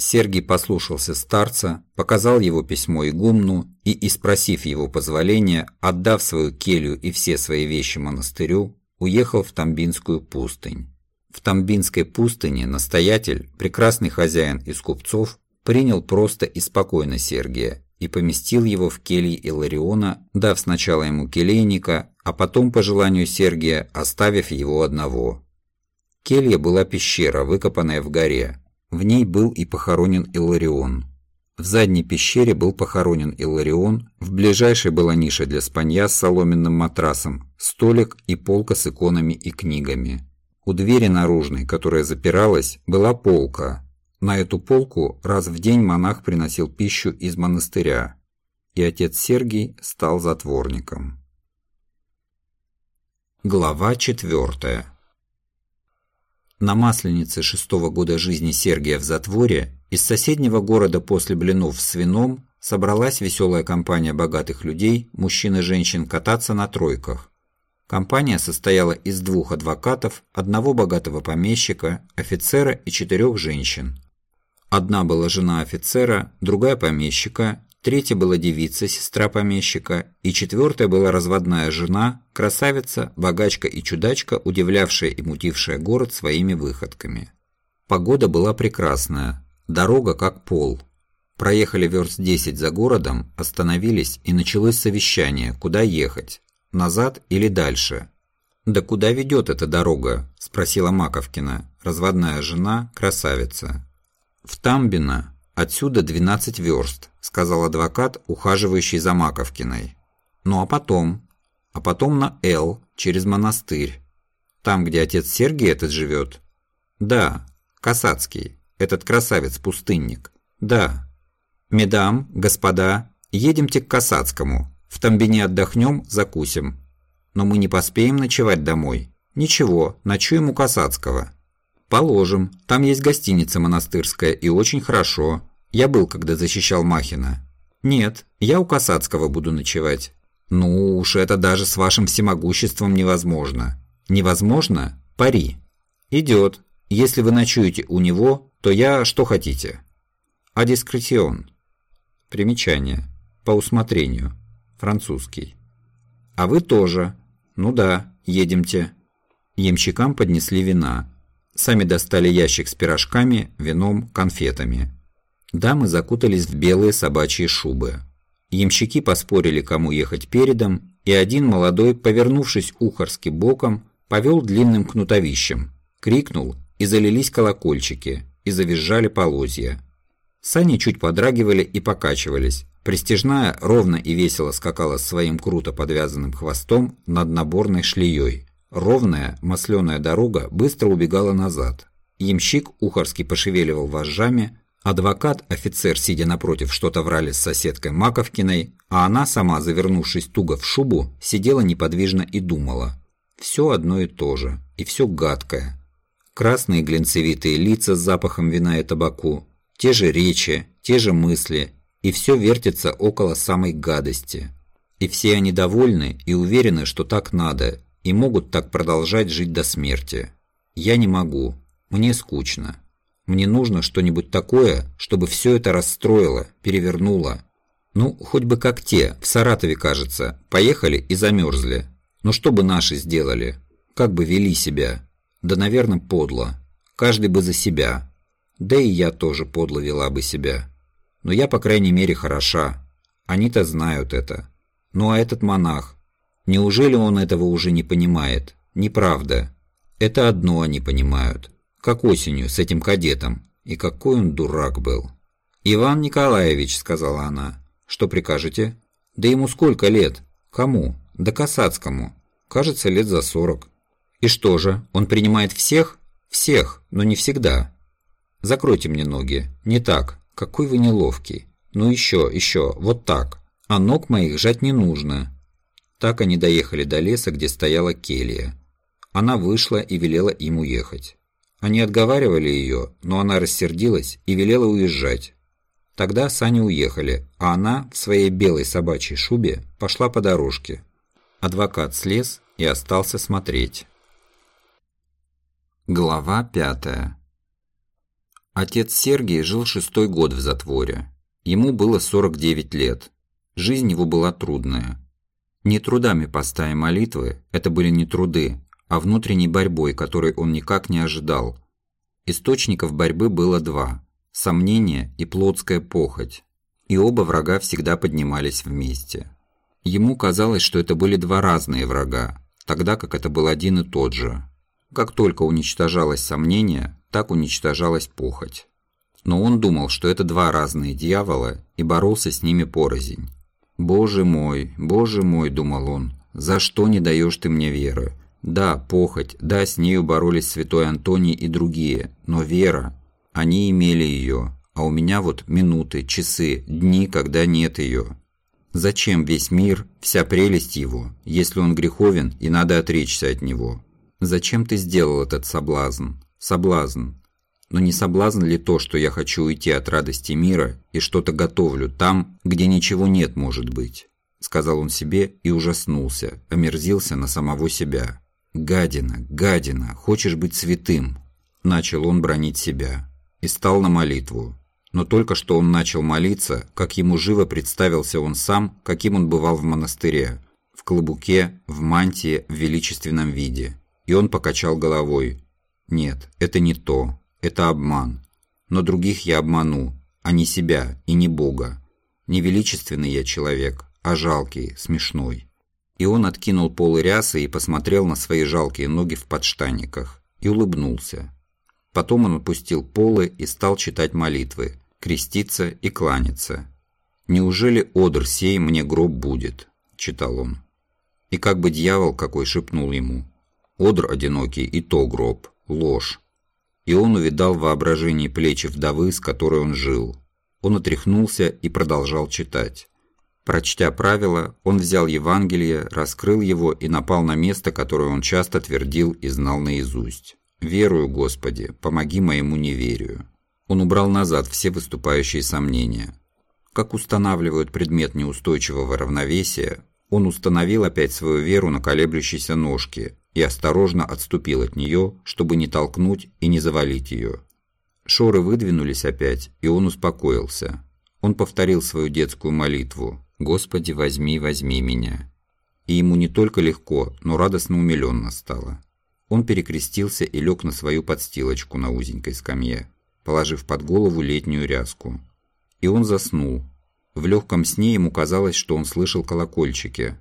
Сергий послушался старца, показал его письмо игумну и, испросив его позволения, отдав свою келью и все свои вещи монастырю, уехал в Тамбинскую пустынь. В Тамбинской пустыне настоятель, прекрасный хозяин из купцов, принял просто и спокойно Сергия и поместил его в келье Илариона, дав сначала ему келейника, а потом, по желанию Сергия, оставив его одного. Келья была пещера, выкопанная в горе. В ней был и похоронен Иларион. В задней пещере был похоронен Илларион, в ближайшей была ниша для спанья с соломенным матрасом, столик и полка с иконами и книгами. У двери наружной, которая запиралась, была полка. На эту полку раз в день монах приносил пищу из монастыря, и отец Сергий стал затворником. Глава четвертая. На Масленице шестого года жизни Сергия в затворе из соседнего города после блинов с вином собралась веселая компания богатых людей, мужчин и женщин, кататься на тройках. Компания состояла из двух адвокатов, одного богатого помещика, офицера и четырех женщин. Одна была жена офицера, другая помещика, третья была девица, сестра помещика, и четвертая была разводная жена, красавица, богачка и чудачка, удивлявшая и мутившая город своими выходками. Погода была прекрасная, дорога как пол. Проехали верст 10 за городом, остановились и началось совещание, куда ехать, назад или дальше. «Да куда ведет эта дорога?» – спросила Маковкина, разводная жена, красавица. «В Тамбино, отсюда 12 верст», – сказал адвокат, ухаживающий за Маковкиной. «Ну а потом?» «А потом на Л, через монастырь. Там, где отец Сергий этот живет?» «Да, Касацкий, этот красавец-пустынник. Да. Медам, господа, едемте к Касацкому. В Тамбине отдохнем, закусим. Но мы не поспеем ночевать домой. Ничего, ночуем у Касацкого. Положим, там есть гостиница монастырская и очень хорошо. Я был, когда защищал Махина. Нет, я у Касацкого буду ночевать. Ну уж это даже с вашим всемогуществом невозможно. Невозможно? Пари. Идет. Если вы ночуете у него, то я что хотите. А дискретион. Примечание. По усмотрению. Французский. А вы тоже. Ну да, едемте. Ямщикам поднесли вина. Сами достали ящик с пирожками, вином, конфетами. Дамы закутались в белые собачьи шубы. Ямщики поспорили, кому ехать передом, и один молодой, повернувшись ухарски боком, повел длинным кнутовищем, крикнул, и залились колокольчики, и завизжали полозья. Сани чуть подрагивали и покачивались. Престижная ровно и весело скакала своим круто подвязанным хвостом над наборной шлеей. Ровная, масленая дорога быстро убегала назад. Ямщик ухарский пошевеливал вожжами, адвокат, офицер, сидя напротив, что-то врали с соседкой Маковкиной, а она сама, завернувшись туго в шубу, сидела неподвижно и думала. Все одно и то же, и все гадкое. Красные глинцевитые лица с запахом вина и табаку, те же речи, те же мысли, и все вертится около самой гадости. И все они довольны и уверены, что так надо, и могут так продолжать жить до смерти. Я не могу. Мне скучно. Мне нужно что-нибудь такое, чтобы все это расстроило, перевернуло. Ну, хоть бы как те, в Саратове, кажется, поехали и замерзли. Но что бы наши сделали? Как бы вели себя? Да, наверное, подло. Каждый бы за себя. Да и я тоже подло вела бы себя. Но я, по крайней мере, хороша. Они-то знают это. Ну а этот монах? Неужели он этого уже не понимает? Неправда. Это одно они понимают. Как осенью с этим кадетом. И какой он дурак был. «Иван Николаевич», — сказала она, — «что прикажете?» «Да ему сколько лет?» «Кому?» «Да Касацкому. Кажется, лет за сорок». «И что же, он принимает всех?» «Всех, но не всегда». «Закройте мне ноги. Не так. Какой вы неловкий. Ну еще, еще, вот так. А ног моих жать не нужно». Так они доехали до леса, где стояла келья. Она вышла и велела им уехать. Они отговаривали ее, но она рассердилась и велела уезжать. Тогда сани уехали, а она в своей белой собачьей шубе пошла по дорожке. Адвокат слез и остался смотреть. Глава пятая. Отец Сергий жил шестой год в затворе. Ему было 49 лет. Жизнь его была трудная. Не трудами поста и молитвы, это были не труды, а внутренней борьбой, которой он никак не ожидал. Источников борьбы было два – сомнение и плотская похоть. И оба врага всегда поднимались вместе. Ему казалось, что это были два разные врага, тогда как это был один и тот же. Как только уничтожалось сомнение, так уничтожалась похоть. Но он думал, что это два разные дьявола и боролся с ними порознь. «Боже мой, боже мой», – думал он, – «за что не даешь ты мне веры? Да, похоть, да, с нею боролись святой Антоний и другие, но вера, они имели ее, а у меня вот минуты, часы, дни, когда нет ее. Зачем весь мир, вся прелесть его, если он греховен и надо отречься от него? Зачем ты сделал этот соблазн? Соблазн. Но не соблазн ли то, что я хочу уйти от радости мира и что-то готовлю там, где ничего нет, может быть? Сказал он себе и ужаснулся, омерзился на самого себя. «Гадина, гадина, хочешь быть святым?» Начал он бронить себя и стал на молитву. Но только что он начал молиться, как ему живо представился он сам, каким он бывал в монастыре, в клобуке, в мантии, в величественном виде. И он покачал головой. «Нет, это не то, это обман. Но других я обману, а не себя и не Бога. Не величественный я человек, а жалкий, смешной». И он откинул полы рясы и посмотрел на свои жалкие ноги в подштанниках и улыбнулся. Потом он опустил полы и стал читать молитвы, креститься и кланяться. «Неужели одр сей мне гроб будет?» – читал он. И как бы дьявол какой шепнул ему. «Одр одинокий и то гроб, ложь». И он увидал в воображении плечи вдовы, с которой он жил. Он отряхнулся и продолжал читать. Прочтя правила, он взял Евангелие, раскрыл его и напал на место, которое он часто твердил и знал наизусть. «Верую, Господи, помоги моему неверию». Он убрал назад все выступающие сомнения. Как устанавливают предмет неустойчивого равновесия, он установил опять свою веру на колеблющейся ножке и осторожно отступил от нее, чтобы не толкнуть и не завалить ее. Шоры выдвинулись опять, и он успокоился. Он повторил свою детскую молитву «Господи, возьми, возьми меня». И ему не только легко, но радостно умиленно стало. Он перекрестился и лег на свою подстилочку на узенькой скамье, положив под голову летнюю ряску. И он заснул. В легком сне ему казалось, что он слышал колокольчики.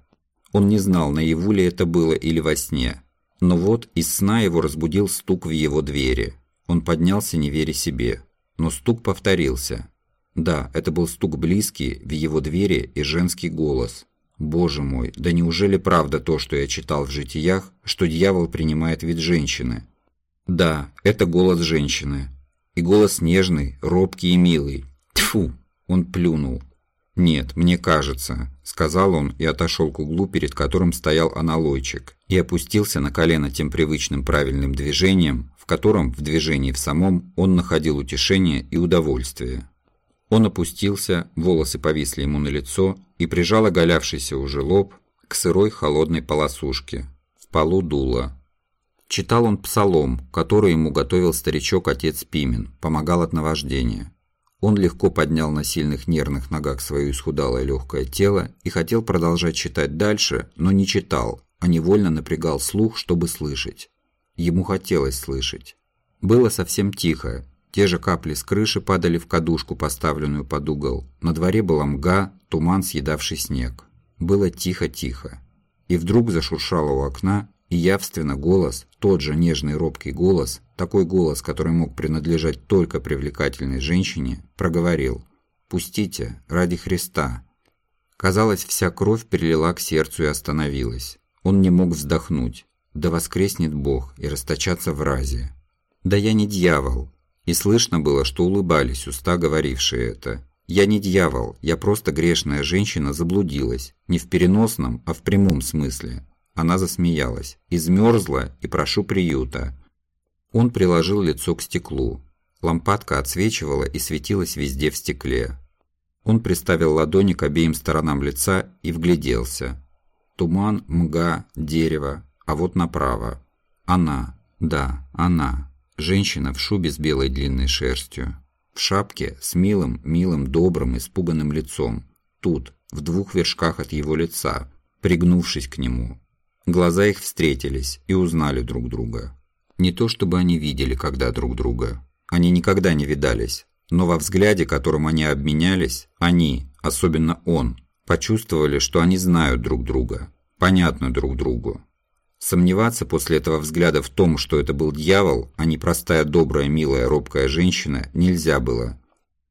Он не знал, наяву ли это было или во сне. Но вот из сна его разбудил стук в его двери. Он поднялся, не веря себе. Но стук повторился. Да, это был стук близкий в его двери и женский голос. Боже мой, да неужели правда то, что я читал в житиях, что дьявол принимает вид женщины? Да, это голос женщины. И голос нежный, робкий и милый. Тьфу, он плюнул. «Нет, мне кажется», – сказал он и отошел к углу, перед которым стоял аналойчик, и опустился на колено тем привычным правильным движением, в котором, в движении в самом, он находил утешение и удовольствие. Он опустился, волосы повисли ему на лицо и прижал оголявшийся уже лоб к сырой холодной полосушке. В полу дуло. Читал он псалом, который ему готовил старичок-отец Пимен, помогал от наваждения. Он легко поднял на сильных нервных ногах свое исхудалое легкое тело и хотел продолжать читать дальше, но не читал, а невольно напрягал слух, чтобы слышать. Ему хотелось слышать. Было совсем тихо, те же капли с крыши падали в кадушку, поставленную под угол. На дворе была мга, туман, съедавший снег. Было тихо-тихо. И вдруг зашуршало у окна, и явственно голос, тот же нежный робкий голос, такой голос, который мог принадлежать только привлекательной женщине, проговорил «Пустите, ради Христа». Казалось, вся кровь перелила к сердцу и остановилась. Он не мог вздохнуть. Да воскреснет Бог и расточаться в разе. «Да я не дьявол, и слышно было, что улыбались уста, говорившие это. «Я не дьявол, я просто грешная женщина заблудилась. Не в переносном, а в прямом смысле». Она засмеялась. «Измерзла и прошу приюта». Он приложил лицо к стеклу. Лампадка отсвечивала и светилась везде в стекле. Он приставил ладони к обеим сторонам лица и вгляделся. Туман, мга, дерево, а вот направо. Она, да, она. Женщина в шубе с белой длинной шерстью. В шапке с милым, милым, добрым, испуганным лицом. Тут, в двух вершках от его лица, пригнувшись к нему. Глаза их встретились и узнали друг друга. Не то чтобы они видели когда друг друга. Они никогда не видались. Но во взгляде, которым они обменялись, они, особенно он, почувствовали, что они знают друг друга, понятны друг другу. Сомневаться после этого взгляда в том, что это был дьявол, а не простая добрая, милая, робкая женщина, нельзя было.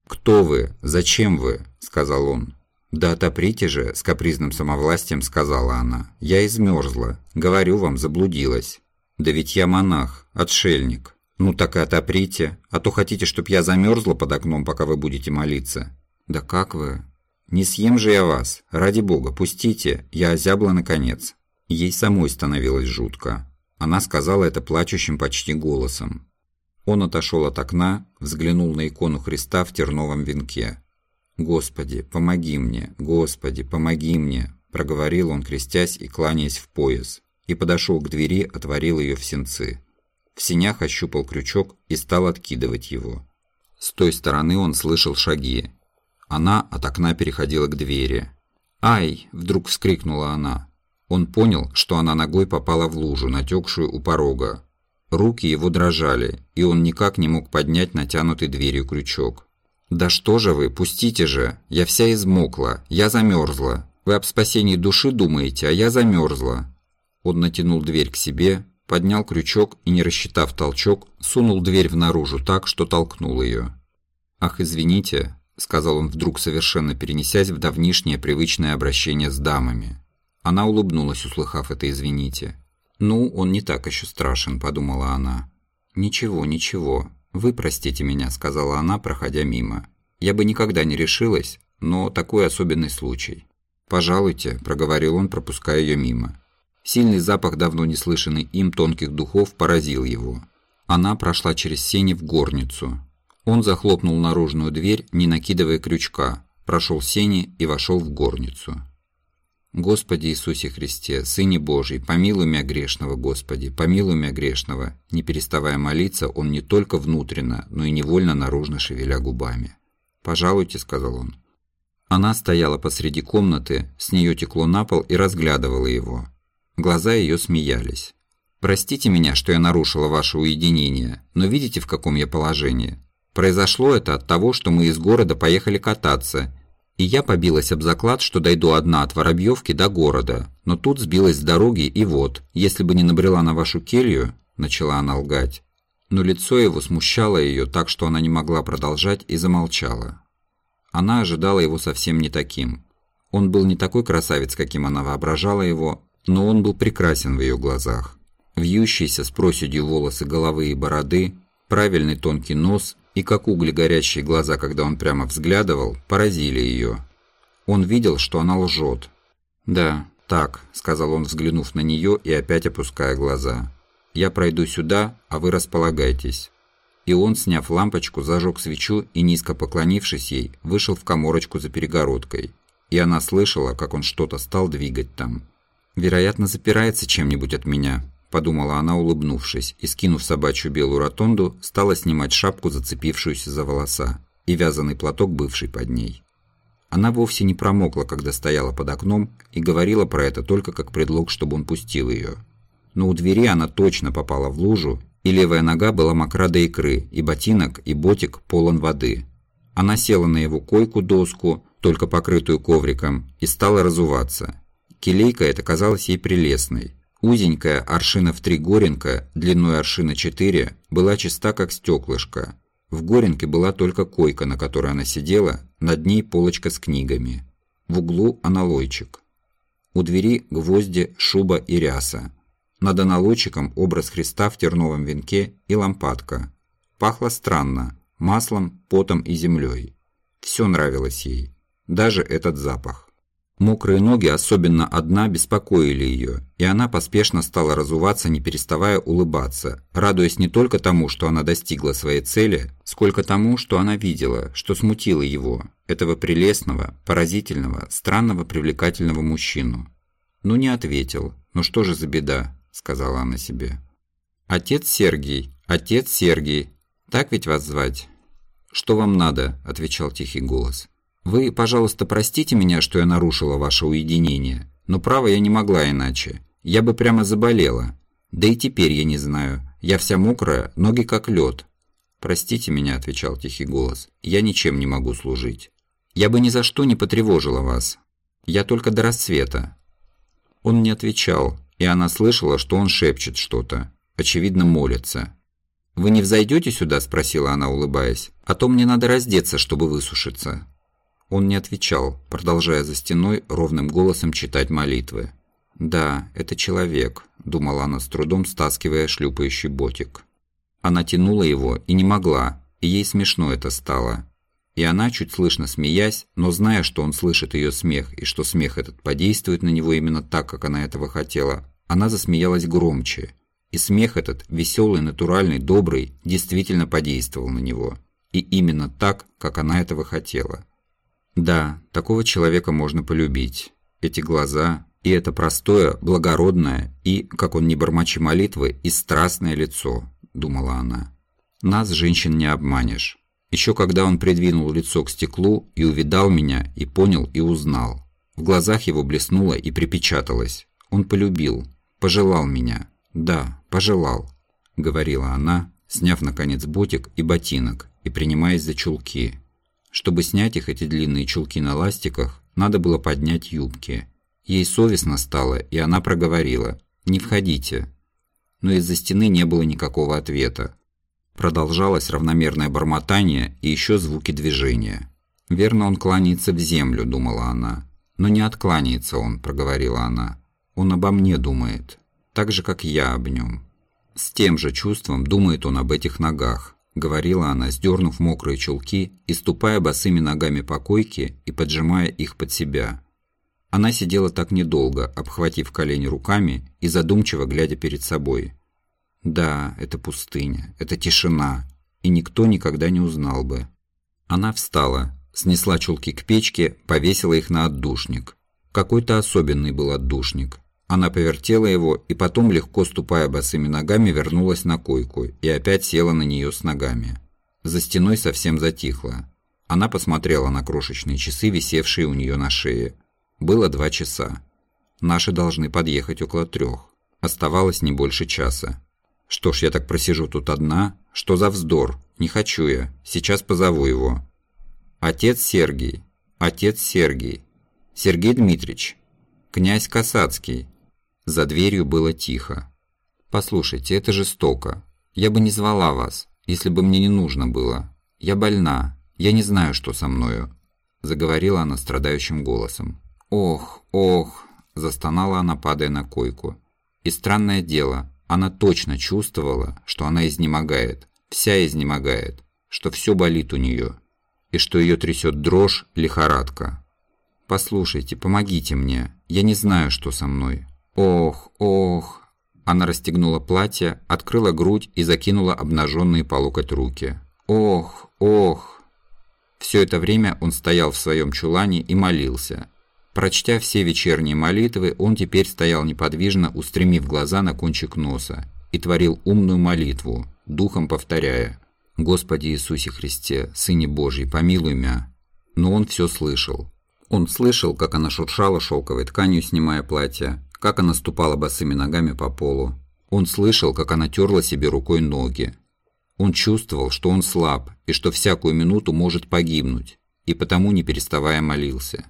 «Кто вы? Зачем вы?» – сказал он. «Да отоприте же», – с капризным самовластием сказала она. «Я измерзла. Говорю вам, заблудилась». «Да ведь я монах, отшельник». «Ну так и отоприте, а то хотите, чтоб я замерзла под окном, пока вы будете молиться». «Да как вы?» «Не съем же я вас. Ради бога, пустите. Я озябла наконец». Ей самой становилось жутко. Она сказала это плачущим почти голосом. Он отошел от окна, взглянул на икону Христа в терновом венке. «Господи, помоги мне! Господи, помоги мне!» Проговорил он, крестясь и кланяясь в пояс, и подошел к двери, отворил ее в сенцы. В синях ощупал крючок и стал откидывать его. С той стороны он слышал шаги. Она от окна переходила к двери. «Ай!» – вдруг вскрикнула она. Он понял, что она ногой попала в лужу, натекшую у порога. Руки его дрожали, и он никак не мог поднять натянутый дверью крючок. «Да что же вы, пустите же! Я вся измокла, я замерзла. Вы об спасении души думаете, а я замерзла». Он натянул дверь к себе, поднял крючок и, не рассчитав толчок, сунул дверь внаружу так, что толкнул ее. «Ах, извините», – сказал он вдруг, совершенно перенесясь в давнишнее привычное обращение с дамами. Она улыбнулась, услыхав это «извините». «Ну, он не так еще страшен», – подумала она. «Ничего, ничего. Вы простите меня», – сказала она, проходя мимо. «Я бы никогда не решилась, но такой особенный случай». «Пожалуйте», – проговорил он, пропуская ее мимо. Сильный запах давно не слышанный им тонких духов поразил его. Она прошла через сени в горницу. Он захлопнул наружную дверь, не накидывая крючка, прошел сени и вошел в горницу. «Господи Иисусе Христе, Сыне Божий, помилуй меня грешного, Господи, помилуй меня грешного!» Не переставая молиться, он не только внутренно, но и невольно наружно шевеля губами. «Пожалуйте», — сказал он. Она стояла посреди комнаты, с нее текло на пол и разглядывала его. Глаза ее смеялись. «Простите меня, что я нарушила ваше уединение, но видите, в каком я положении? Произошло это от того, что мы из города поехали кататься, и я побилась об заклад, что дойду одна от Воробьевки до города, но тут сбилась с дороги, и вот, если бы не набрела на вашу келью, начала она лгать. Но лицо его смущало ее так, что она не могла продолжать и замолчала. Она ожидала его совсем не таким. Он был не такой красавец, каким она воображала его, но он был прекрасен в ее глазах. Вьющиеся с проседью волосы головы и бороды, правильный тонкий нос и как угли горящие глаза, когда он прямо взглядывал, поразили ее. Он видел, что она лжет. «Да, так», — сказал он, взглянув на нее и опять опуская глаза. «Я пройду сюда, а вы располагайтесь». И он, сняв лампочку, зажег свечу и, низко поклонившись ей, вышел в коморочку за перегородкой. И она слышала, как он что-то стал двигать там. «Вероятно, запирается чем-нибудь от меня», – подумала она, улыбнувшись, и, скинув собачью белую ротонду, стала снимать шапку, зацепившуюся за волоса, и вязаный платок, бывший под ней. Она вовсе не промокла, когда стояла под окном, и говорила про это только как предлог, чтобы он пустил ее. Но у двери она точно попала в лужу, и левая нога была мокра до икры, и ботинок, и ботик полон воды. Она села на его койку-доску, только покрытую ковриком, и стала разуваться. Келейка эта казалась ей прелестной, Узенькая аршина в три горенка, длиной аршина четыре, была чиста как стеклышко. В горенке была только койка, на которой она сидела, над ней полочка с книгами. В углу аналойчик. У двери гвозди, шуба и ряса. Над аналойчиком образ Христа в терновом венке и лампадка. Пахло странно, маслом, потом и землей. Все нравилось ей, даже этот запах. Мокрые ноги, особенно одна, беспокоили ее, и она поспешно стала разуваться, не переставая улыбаться, радуясь не только тому, что она достигла своей цели, сколько тому, что она видела, что смутило его, этого прелестного, поразительного, странного, привлекательного мужчину. «Ну не ответил. Ну что же за беда?» – сказала она себе. «Отец Сергий, отец Сергий, так ведь вас звать?» «Что вам надо?» – отвечал тихий голос. Вы, пожалуйста, простите меня, что я нарушила ваше уединение, но право я не могла иначе. Я бы прямо заболела. Да и теперь я не знаю. Я вся мокрая, ноги как лед. «Простите меня», – отвечал тихий голос, – «я ничем не могу служить. Я бы ни за что не потревожила вас. Я только до рассвета». Он не отвечал, и она слышала, что он шепчет что-то, очевидно молится. «Вы не взойдете сюда?» – спросила она, улыбаясь. «А то мне надо раздеться, чтобы высушиться». Он не отвечал, продолжая за стеной ровным голосом читать молитвы. «Да, это человек», – думала она с трудом, стаскивая шлюпающий ботик. Она тянула его и не могла, и ей смешно это стало. И она, чуть слышно смеясь, но зная, что он слышит ее смех и что смех этот подействует на него именно так, как она этого хотела, она засмеялась громче. И смех этот, веселый, натуральный, добрый, действительно подействовал на него. И именно так, как она этого хотела. Да, такого человека можно полюбить. Эти глаза, и это простое, благородное и, как он не бормочи молитвы, и страстное лицо, думала она. Нас, женщин, не обманешь. Еще когда он придвинул лицо к стеклу и увидал меня, и понял, и узнал. В глазах его блеснуло и припечаталось. Он полюбил, пожелал меня. Да, пожелал, говорила она, сняв наконец ботик и ботинок и принимаясь за чулки. Чтобы снять их, эти длинные чулки на ластиках, надо было поднять юбки. Ей совестно стало, и она проговорила «Не входите». Но из-за стены не было никакого ответа. Продолжалось равномерное бормотание и еще звуки движения. «Верно, он кланяется в землю», — думала она. «Но не откланяется он», — проговорила она. «Он обо мне думает, так же, как я об нем». С тем же чувством думает он об этих ногах, говорила она, сдернув мокрые чулки и ступая босыми ногами по койке и поджимая их под себя. Она сидела так недолго, обхватив колени руками и задумчиво глядя перед собой. Да, это пустыня, это тишина, и никто никогда не узнал бы. Она встала, снесла чулки к печке, повесила их на отдушник. Какой-то особенный был отдушник. Она повертела его и потом, легко ступая босыми ногами, вернулась на койку и опять села на нее с ногами. За стеной совсем затихло. Она посмотрела на крошечные часы, висевшие у нее на шее. Было два часа. Наши должны подъехать около трех. Оставалось не больше часа. Что ж, я так просижу тут одна? Что за вздор? Не хочу я. Сейчас позову его. Отец Сергий. Отец Сергий. Сергей Дмитриевич. Князь Касацкий. За дверью было тихо. «Послушайте, это жестоко. Я бы не звала вас, если бы мне не нужно было. Я больна. Я не знаю, что со мною», – заговорила она страдающим голосом. «Ох, ох!» – застонала она, падая на койку. И странное дело, она точно чувствовала, что она изнемогает, вся изнемогает, что все болит у нее, и что ее трясет дрожь, лихорадка. «Послушайте, помогите мне, я не знаю, что со мной». «Ох, ох!» Она расстегнула платье, открыла грудь и закинула обнаженные по локоть руки. «Ох, ох!» Все это время он стоял в своем чулане и молился, Прочтя все вечерние молитвы, он теперь стоял неподвижно, устремив глаза на кончик носа, и творил умную молитву, духом повторяя «Господи Иисусе Христе, Сыне Божий, помилуй мя». Но он все слышал. Он слышал, как она шуршала шелковой тканью, снимая платье, как она ступала босыми ногами по полу. Он слышал, как она терла себе рукой ноги. Он чувствовал, что он слаб и что всякую минуту может погибнуть, и потому не переставая молился.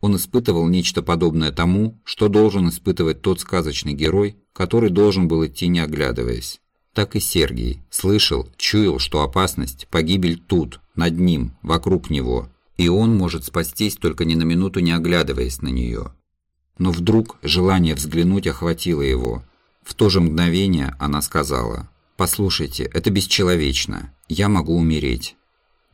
Он испытывал нечто подобное тому, что должен испытывать тот сказочный герой, который должен был идти не оглядываясь. Так и Сергий слышал, чуял, что опасность, погибель тут, над ним, вокруг него, и он может спастись только ни на минуту не оглядываясь на нее. Но вдруг желание взглянуть охватило его. В то же мгновение она сказала, «Послушайте, это бесчеловечно, я могу умереть».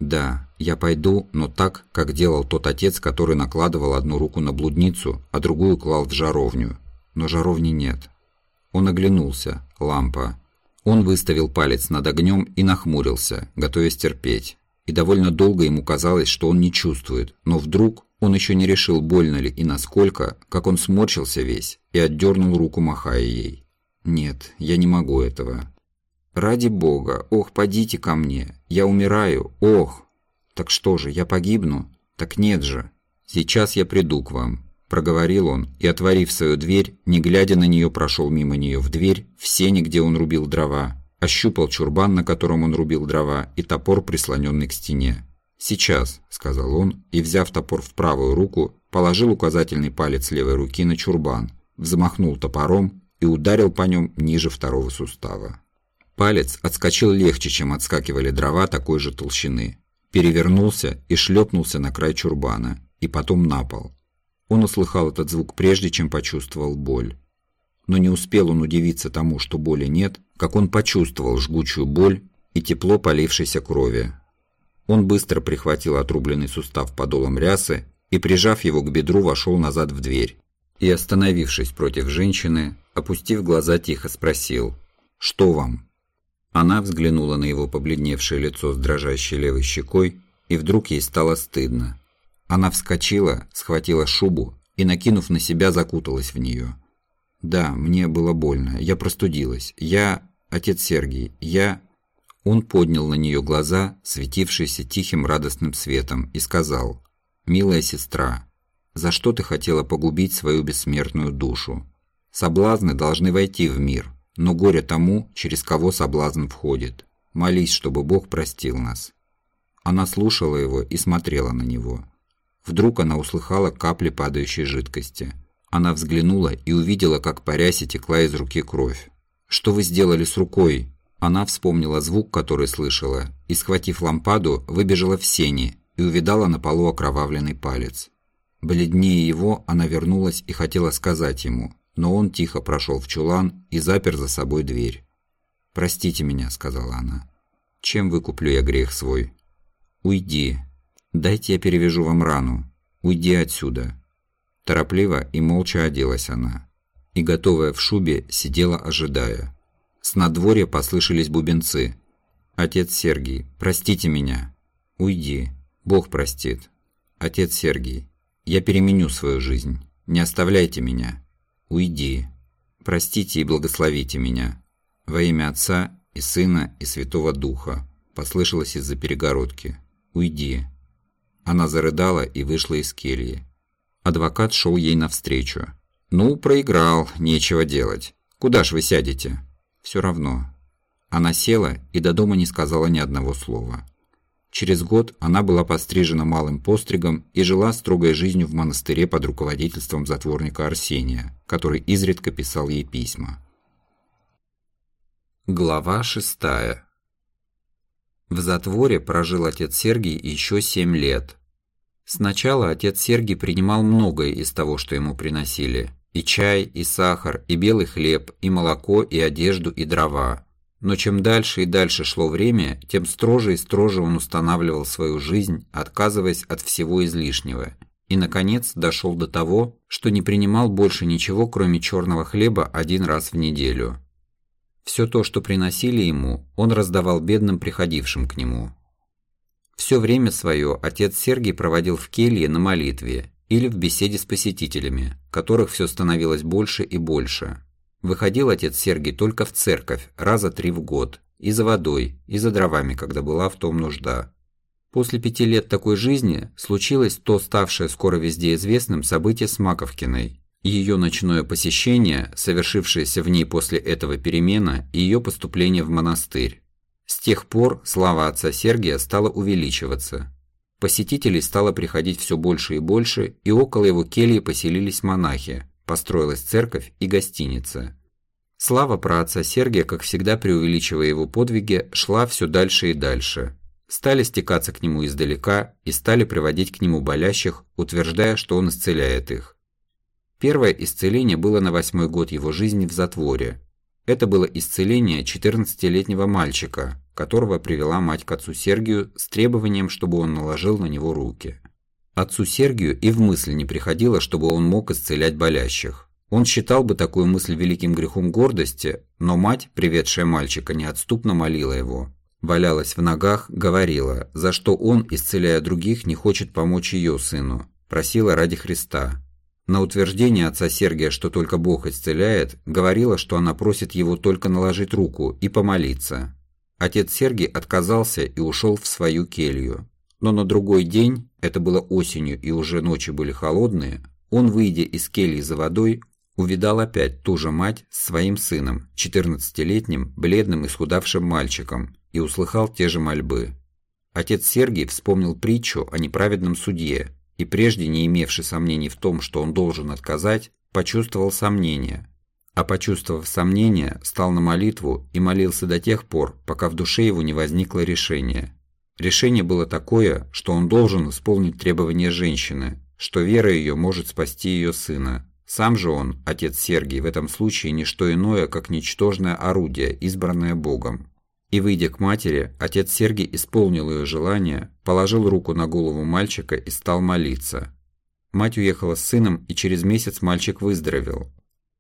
Да, я пойду, но так, как делал тот отец, который накладывал одну руку на блудницу, а другую клал в жаровню. Но жаровни нет. Он оглянулся. Лампа. Он выставил палец над огнем и нахмурился, готовясь терпеть. И довольно долго ему казалось, что он не чувствует, но вдруг он еще не решил, больно ли и насколько, как он сморщился весь и отдернул руку, махая ей. «Нет, я не могу этого. «Ради бога, ох, подите ко мне, я умираю, ох!» «Так что же, я погибну?» «Так нет же, сейчас я приду к вам», – проговорил он, и, отворив свою дверь, не глядя на нее, прошел мимо нее в дверь, в сене, где он рубил дрова, ощупал чурбан, на котором он рубил дрова, и топор, прислоненный к стене. «Сейчас», – сказал он, и, взяв топор в правую руку, положил указательный палец левой руки на чурбан, взмахнул топором и ударил по нем ниже второго сустава. Палец отскочил легче, чем отскакивали дрова такой же толщины. Перевернулся и шлепнулся на край чурбана, и потом на пол. Он услыхал этот звук прежде, чем почувствовал боль. Но не успел он удивиться тому, что боли нет, как он почувствовал жгучую боль и тепло полившейся крови. Он быстро прихватил отрубленный сустав подолом рясы и, прижав его к бедру, вошел назад в дверь. И, остановившись против женщины, опустив глаза, тихо спросил «Что вам?». Она взглянула на его побледневшее лицо с дрожащей левой щекой, и вдруг ей стало стыдно. Она вскочила, схватила шубу и, накинув на себя, закуталась в нее. «Да, мне было больно. Я простудилась. Я... Отец Сергий. Я...» Он поднял на нее глаза, светившиеся тихим радостным светом, и сказал, «Милая сестра, за что ты хотела погубить свою бессмертную душу? Соблазны должны войти в мир, но горе тому, через кого соблазн входит. Молись, чтобы Бог простил нас». Она слушала его и смотрела на него. Вдруг она услыхала капли падающей жидкости. Она взглянула и увидела, как по рясе текла из руки кровь. «Что вы сделали с рукой?» Она вспомнила звук, который слышала, и, схватив лампаду, выбежала в сени и увидала на полу окровавленный палец. Бледнее его, она вернулась и хотела сказать ему, но он тихо прошел в чулан и запер за собой дверь. «Простите меня», — сказала она. «Чем выкуплю я грех свой?» «Уйди. Дайте я перевяжу вам рану. Уйди отсюда». Торопливо и молча оделась она. И, готовая в шубе, сидела, ожидая. С надворья послышались бубенцы. «Отец Сергий, простите меня». «Уйди. Бог простит». «Отец Сергий, я переменю свою жизнь. Не оставляйте меня». «Уйди. Простите и благословите меня». Во имя Отца и Сына и Святого Духа послышалось из-за перегородки. «Уйди». Она зарыдала и вышла из кельи. Адвокат шел ей навстречу. «Ну, проиграл, нечего делать. Куда ж вы сядете?» Все равно. Она села и до дома не сказала ни одного слова. Через год она была пострижена малым постригом и жила строгой жизнью в монастыре под руководительством затворника Арсения, который изредка писал ей письма. Глава шестая. В затворе прожил отец Сергий еще семь лет. Сначала отец Сергий принимал многое из того, что ему приносили. И чай, и сахар, и белый хлеб, и молоко, и одежду, и дрова. Но чем дальше и дальше шло время, тем строже и строже он устанавливал свою жизнь, отказываясь от всего излишнего. И, наконец, дошел до того, что не принимал больше ничего, кроме черного хлеба один раз в неделю. Все то, что приносили ему, он раздавал бедным, приходившим к нему. Все время свое отец Сергий проводил в келье на молитве или в беседе с посетителями, которых все становилось больше и больше. Выходил отец Сергий только в церковь раза три в год, и за водой, и за дровами, когда была в том нужда. После пяти лет такой жизни случилось то ставшее скоро везде известным событие с Маковкиной. Ее ночное посещение, совершившееся в ней после этого перемена и ее поступление в монастырь. С тех пор слава отца Сергия стала увеличиваться. Посетителей стало приходить все больше и больше, и около его кельи поселились монахи, построилась церковь и гостиница. Слава про отца Сергия, как всегда преувеличивая его подвиги, шла все дальше и дальше. Стали стекаться к нему издалека и стали приводить к нему болящих, утверждая, что он исцеляет их. Первое исцеление было на восьмой год его жизни в затворе. Это было исцеление 14-летнего мальчика, которого привела мать к отцу Сергию с требованием, чтобы он наложил на него руки. Отцу Сергию и в мысль не приходило, чтобы он мог исцелять болящих. Он считал бы такую мысль великим грехом гордости, но мать, приведшая мальчика, неотступно молила его. Валялась в ногах, говорила, за что он, исцеляя других, не хочет помочь ее сыну. Просила ради Христа. На утверждение отца Сергия, что только Бог исцеляет, говорила, что она просит его только наложить руку и помолиться. Отец Сергий отказался и ушел в свою келью. Но на другой день, это было осенью и уже ночи были холодные, он, выйдя из кельи за водой, увидал опять ту же мать с своим сыном, 14-летним, бледным и схудавшим мальчиком, и услыхал те же мольбы. Отец Сергий вспомнил притчу о неправедном судье, и прежде не имевший сомнений в том, что он должен отказать, почувствовал сомнение. А почувствовав сомнение, стал на молитву и молился до тех пор, пока в душе его не возникло решение. Решение было такое, что он должен исполнить требования женщины, что вера ее может спасти ее сына. Сам же он, отец Сергий, в этом случае не что иное, как ничтожное орудие, избранное Богом. И выйдя к матери, отец Сергий исполнил ее желание, положил руку на голову мальчика и стал молиться. Мать уехала с сыном, и через месяц мальчик выздоровел.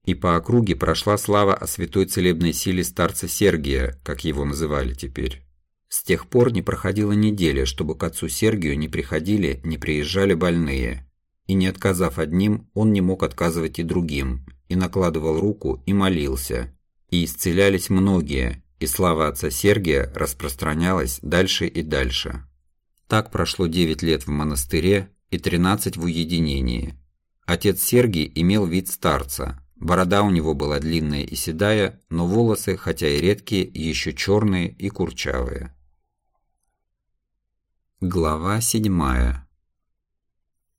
И по округе прошла слава о святой целебной силе старца Сергия, как его называли теперь. С тех пор не проходила неделя, чтобы к отцу Сергию не приходили, не приезжали больные. И не отказав одним, он не мог отказывать и другим, и накладывал руку и молился. И исцелялись многие, и слава отца Сергия распространялась дальше и дальше. Так прошло 9 лет в монастыре и 13 в уединении. Отец Сергий имел вид старца. Борода у него была длинная и седая, но волосы, хотя и редкие, еще черные и курчавые. Глава 7.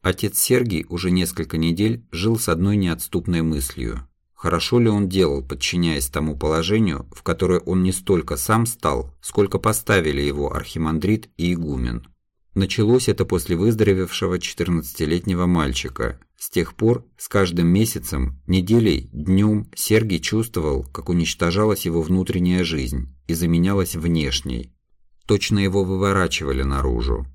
Отец Сергий уже несколько недель жил с одной неотступной мыслью. Хорошо ли он делал, подчиняясь тому положению, в которое он не столько сам стал, сколько поставили его архимандрит и игумен. Началось это после выздоровевшего 14-летнего мальчика. С тех пор, с каждым месяцем, неделей, днем Сергий чувствовал, как уничтожалась его внутренняя жизнь и заменялась внешней. Точно его выворачивали наружу.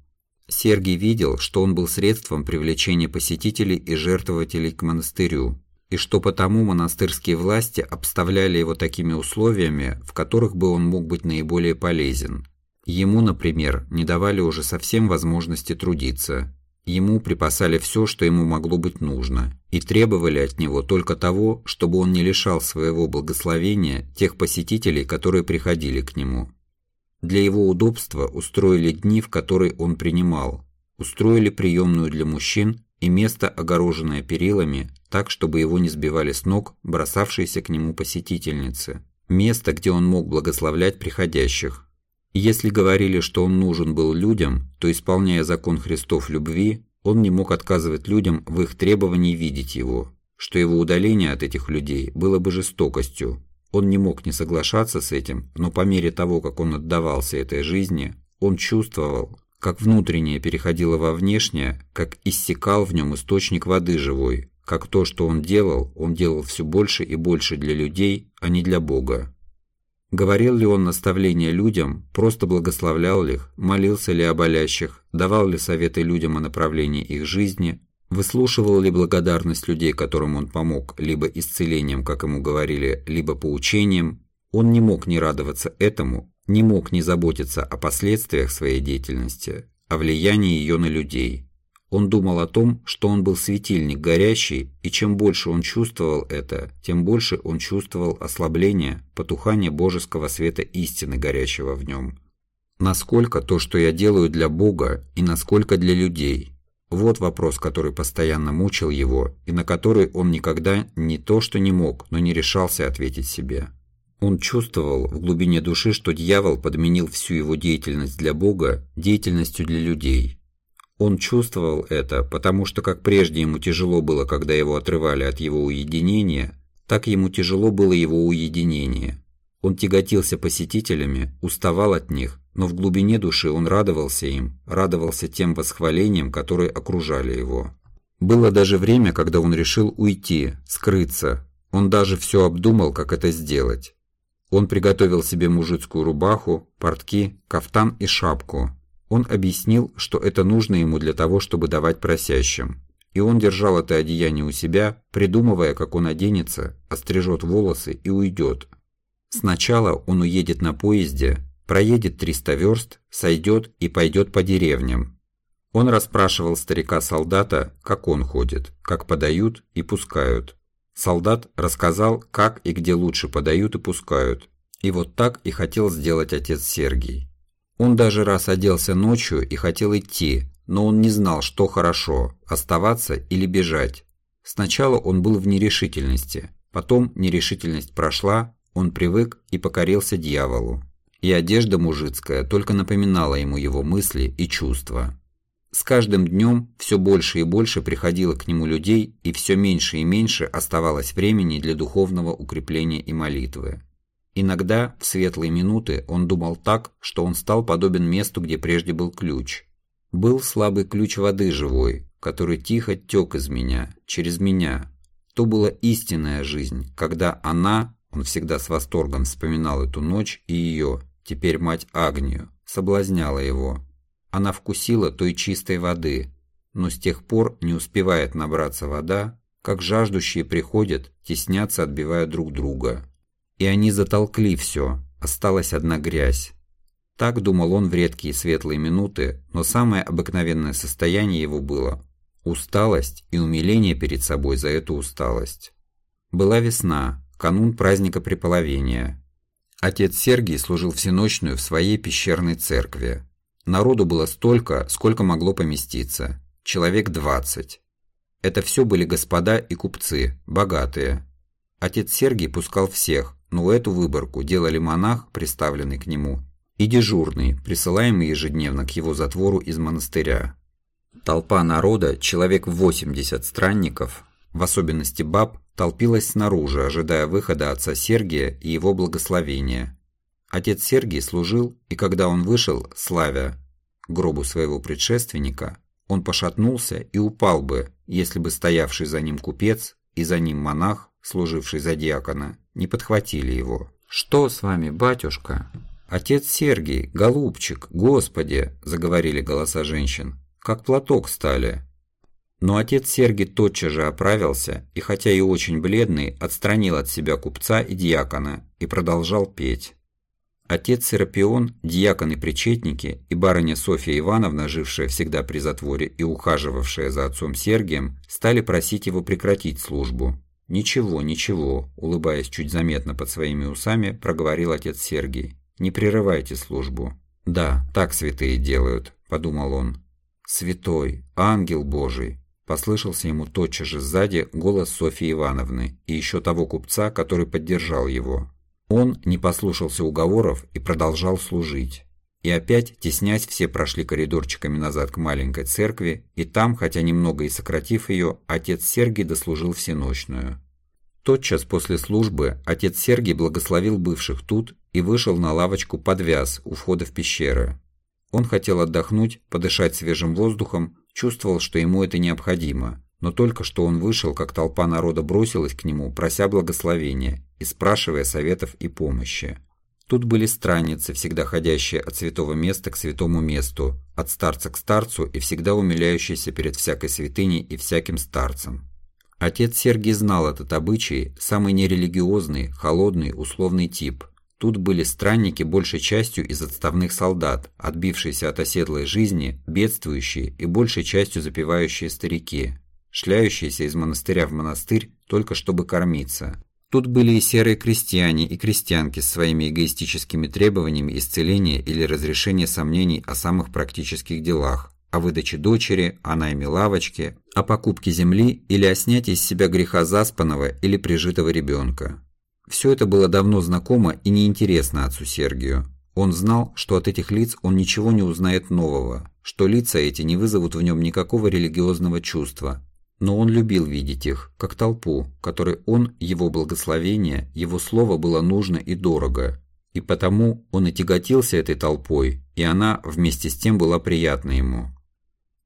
Сергий видел, что он был средством привлечения посетителей и жертвователей к монастырю, и что потому монастырские власти обставляли его такими условиями, в которых бы он мог быть наиболее полезен. Ему, например, не давали уже совсем возможности трудиться. Ему припасали все, что ему могло быть нужно, и требовали от него только того, чтобы он не лишал своего благословения тех посетителей, которые приходили к нему. Для его удобства устроили дни, в которые он принимал, устроили приемную для мужчин и место, огороженное перилами, так, чтобы его не сбивали с ног бросавшиеся к нему посетительницы. Место, где он мог благословлять приходящих. Если говорили, что он нужен был людям, то, исполняя закон Христов любви, он не мог отказывать людям в их требовании видеть его, что его удаление от этих людей было бы жестокостью. Он не мог не соглашаться с этим, но по мере того, как он отдавался этой жизни, он чувствовал, как внутреннее переходило во внешнее, как иссякал в нем источник воды живой, как то, что он делал, он делал все больше и больше для людей, а не для Бога. Говорил ли он наставления людям, просто благословлял их, молился ли о болящих, давал ли советы людям о направлении их жизни, выслушивал ли благодарность людей, которым он помог, либо исцелением, как ему говорили, либо поучением, он не мог не радоваться этому, не мог не заботиться о последствиях своей деятельности, о влиянии ее на людей. Он думал о том, что он был светильник горящий, и чем больше он чувствовал это, тем больше он чувствовал ослабление, потухание божеского света истины, горящего в нем. Насколько то, что я делаю для Бога, и насколько для людей? Вот вопрос, который постоянно мучил его, и на который он никогда не то что не мог, но не решался ответить себе. Он чувствовал в глубине души, что дьявол подменил всю его деятельность для Бога деятельностью для людей. Он чувствовал это, потому что как прежде ему тяжело было, когда его отрывали от его уединения, так ему тяжело было его уединение. Он тяготился посетителями, уставал от них, но в глубине души он радовался им, радовался тем восхвалениям, которые окружали его. Было даже время, когда он решил уйти, скрыться. Он даже все обдумал, как это сделать. Он приготовил себе мужицкую рубаху, портки, кафтан и шапку. Он объяснил, что это нужно ему для того, чтобы давать просящим. И он держал это одеяние у себя, придумывая, как он оденется, острижет волосы и уйдет. Сначала он уедет на поезде, проедет 300 верст, сойдет и пойдет по деревням. Он расспрашивал старика-солдата, как он ходит, как подают и пускают. Солдат рассказал, как и где лучше подают и пускают. И вот так и хотел сделать отец Сергий. Он даже раз оделся ночью и хотел идти, но он не знал, что хорошо – оставаться или бежать. Сначала он был в нерешительности, потом нерешительность прошла, он привык и покорился дьяволу. И одежда мужицкая только напоминала ему его мысли и чувства. С каждым днем все больше и больше приходило к нему людей, и все меньше и меньше оставалось времени для духовного укрепления и молитвы. Иногда, в светлые минуты, он думал так, что он стал подобен месту, где прежде был ключ. Был слабый ключ воды живой, который тихо тек из меня, через меня. То была истинная жизнь, когда она, он всегда с восторгом вспоминал эту ночь и ее, теперь мать Агнию, соблазняла его, она вкусила той чистой воды, но с тех пор не успевает набраться вода, как жаждущие приходят, теснятся, отбивая друг друга. И они затолкли все, осталась одна грязь. Так думал он в редкие светлые минуты, но самое обыкновенное состояние его было – усталость и умиление перед собой за эту усталость. Была весна, канун праздника Преполовения. Отец Сергий служил всеночную в своей пещерной церкви. Народу было столько, сколько могло поместиться. Человек двадцать. Это все были господа и купцы, богатые. Отец Сергий пускал всех, но эту выборку делали монах, приставленный к нему, и дежурный, присылаемый ежедневно к его затвору из монастыря. Толпа народа, человек 80 странников, в особенности баб, толпилась снаружи, ожидая выхода отца Сергия и его благословения. Отец Сергий служил, и когда он вышел, славя гробу своего предшественника, он пошатнулся и упал бы, если бы стоявший за ним купец и за ним монах, служивший за диакона, не подхватили его. «Что с вами, батюшка?» «Отец Сергий, голубчик, Господи!» – заговорили голоса женщин. «Как платок стали». Но отец Сергий тотчас же оправился и, хотя и очень бледный, отстранил от себя купца и диакона и продолжал петь. Отец Серапион, диакон и причетники, и барыня Софья Ивановна, жившая всегда при затворе и ухаживавшая за отцом Сергием, стали просить его прекратить службу. «Ничего, ничего», – улыбаясь чуть заметно под своими усами, проговорил отец Сергий. «Не прерывайте службу». «Да, так святые делают», – подумал он. «Святой, ангел Божий», – послышался ему тотчас же сзади голос Софьи Ивановны и еще того купца, который поддержал его. Он не послушался уговоров и продолжал служить. И опять, теснясь, все прошли коридорчиками назад к маленькой церкви, и там, хотя немного и сократив ее, отец Сергий дослужил всеночную. Тотчас после службы отец Сергий благословил бывших тут и вышел на лавочку подвяз у входа в пещеры. Он хотел отдохнуть, подышать свежим воздухом, чувствовал, что ему это необходимо, но только что он вышел, как толпа народа бросилась к нему, прося благословения и спрашивая советов и помощи. Тут были странницы, всегда ходящие от святого места к святому месту, от старца к старцу и всегда умиляющиеся перед всякой святыней и всяким старцем. Отец Сергий знал этот обычай, самый нерелигиозный, холодный, условный тип. Тут были странники большей частью из отставных солдат, отбившиеся от оседлой жизни, бедствующие и большей частью запивающие старики шляющиеся из монастыря в монастырь только чтобы кормиться. Тут были и серые крестьяне и крестьянки с своими эгоистическими требованиями исцеления или разрешения сомнений о самых практических делах, о выдаче дочери, о найме лавочки, о покупке земли или о снятии из себя греха заспанного или прижитого ребенка. Все это было давно знакомо и неинтересно отцу Сергию. Он знал, что от этих лиц он ничего не узнает нового, что лица эти не вызовут в нем никакого религиозного чувства, но он любил видеть их, как толпу, которой он, его благословение, его слово было нужно и дорого. И потому он и тяготился этой толпой, и она вместе с тем была приятна ему.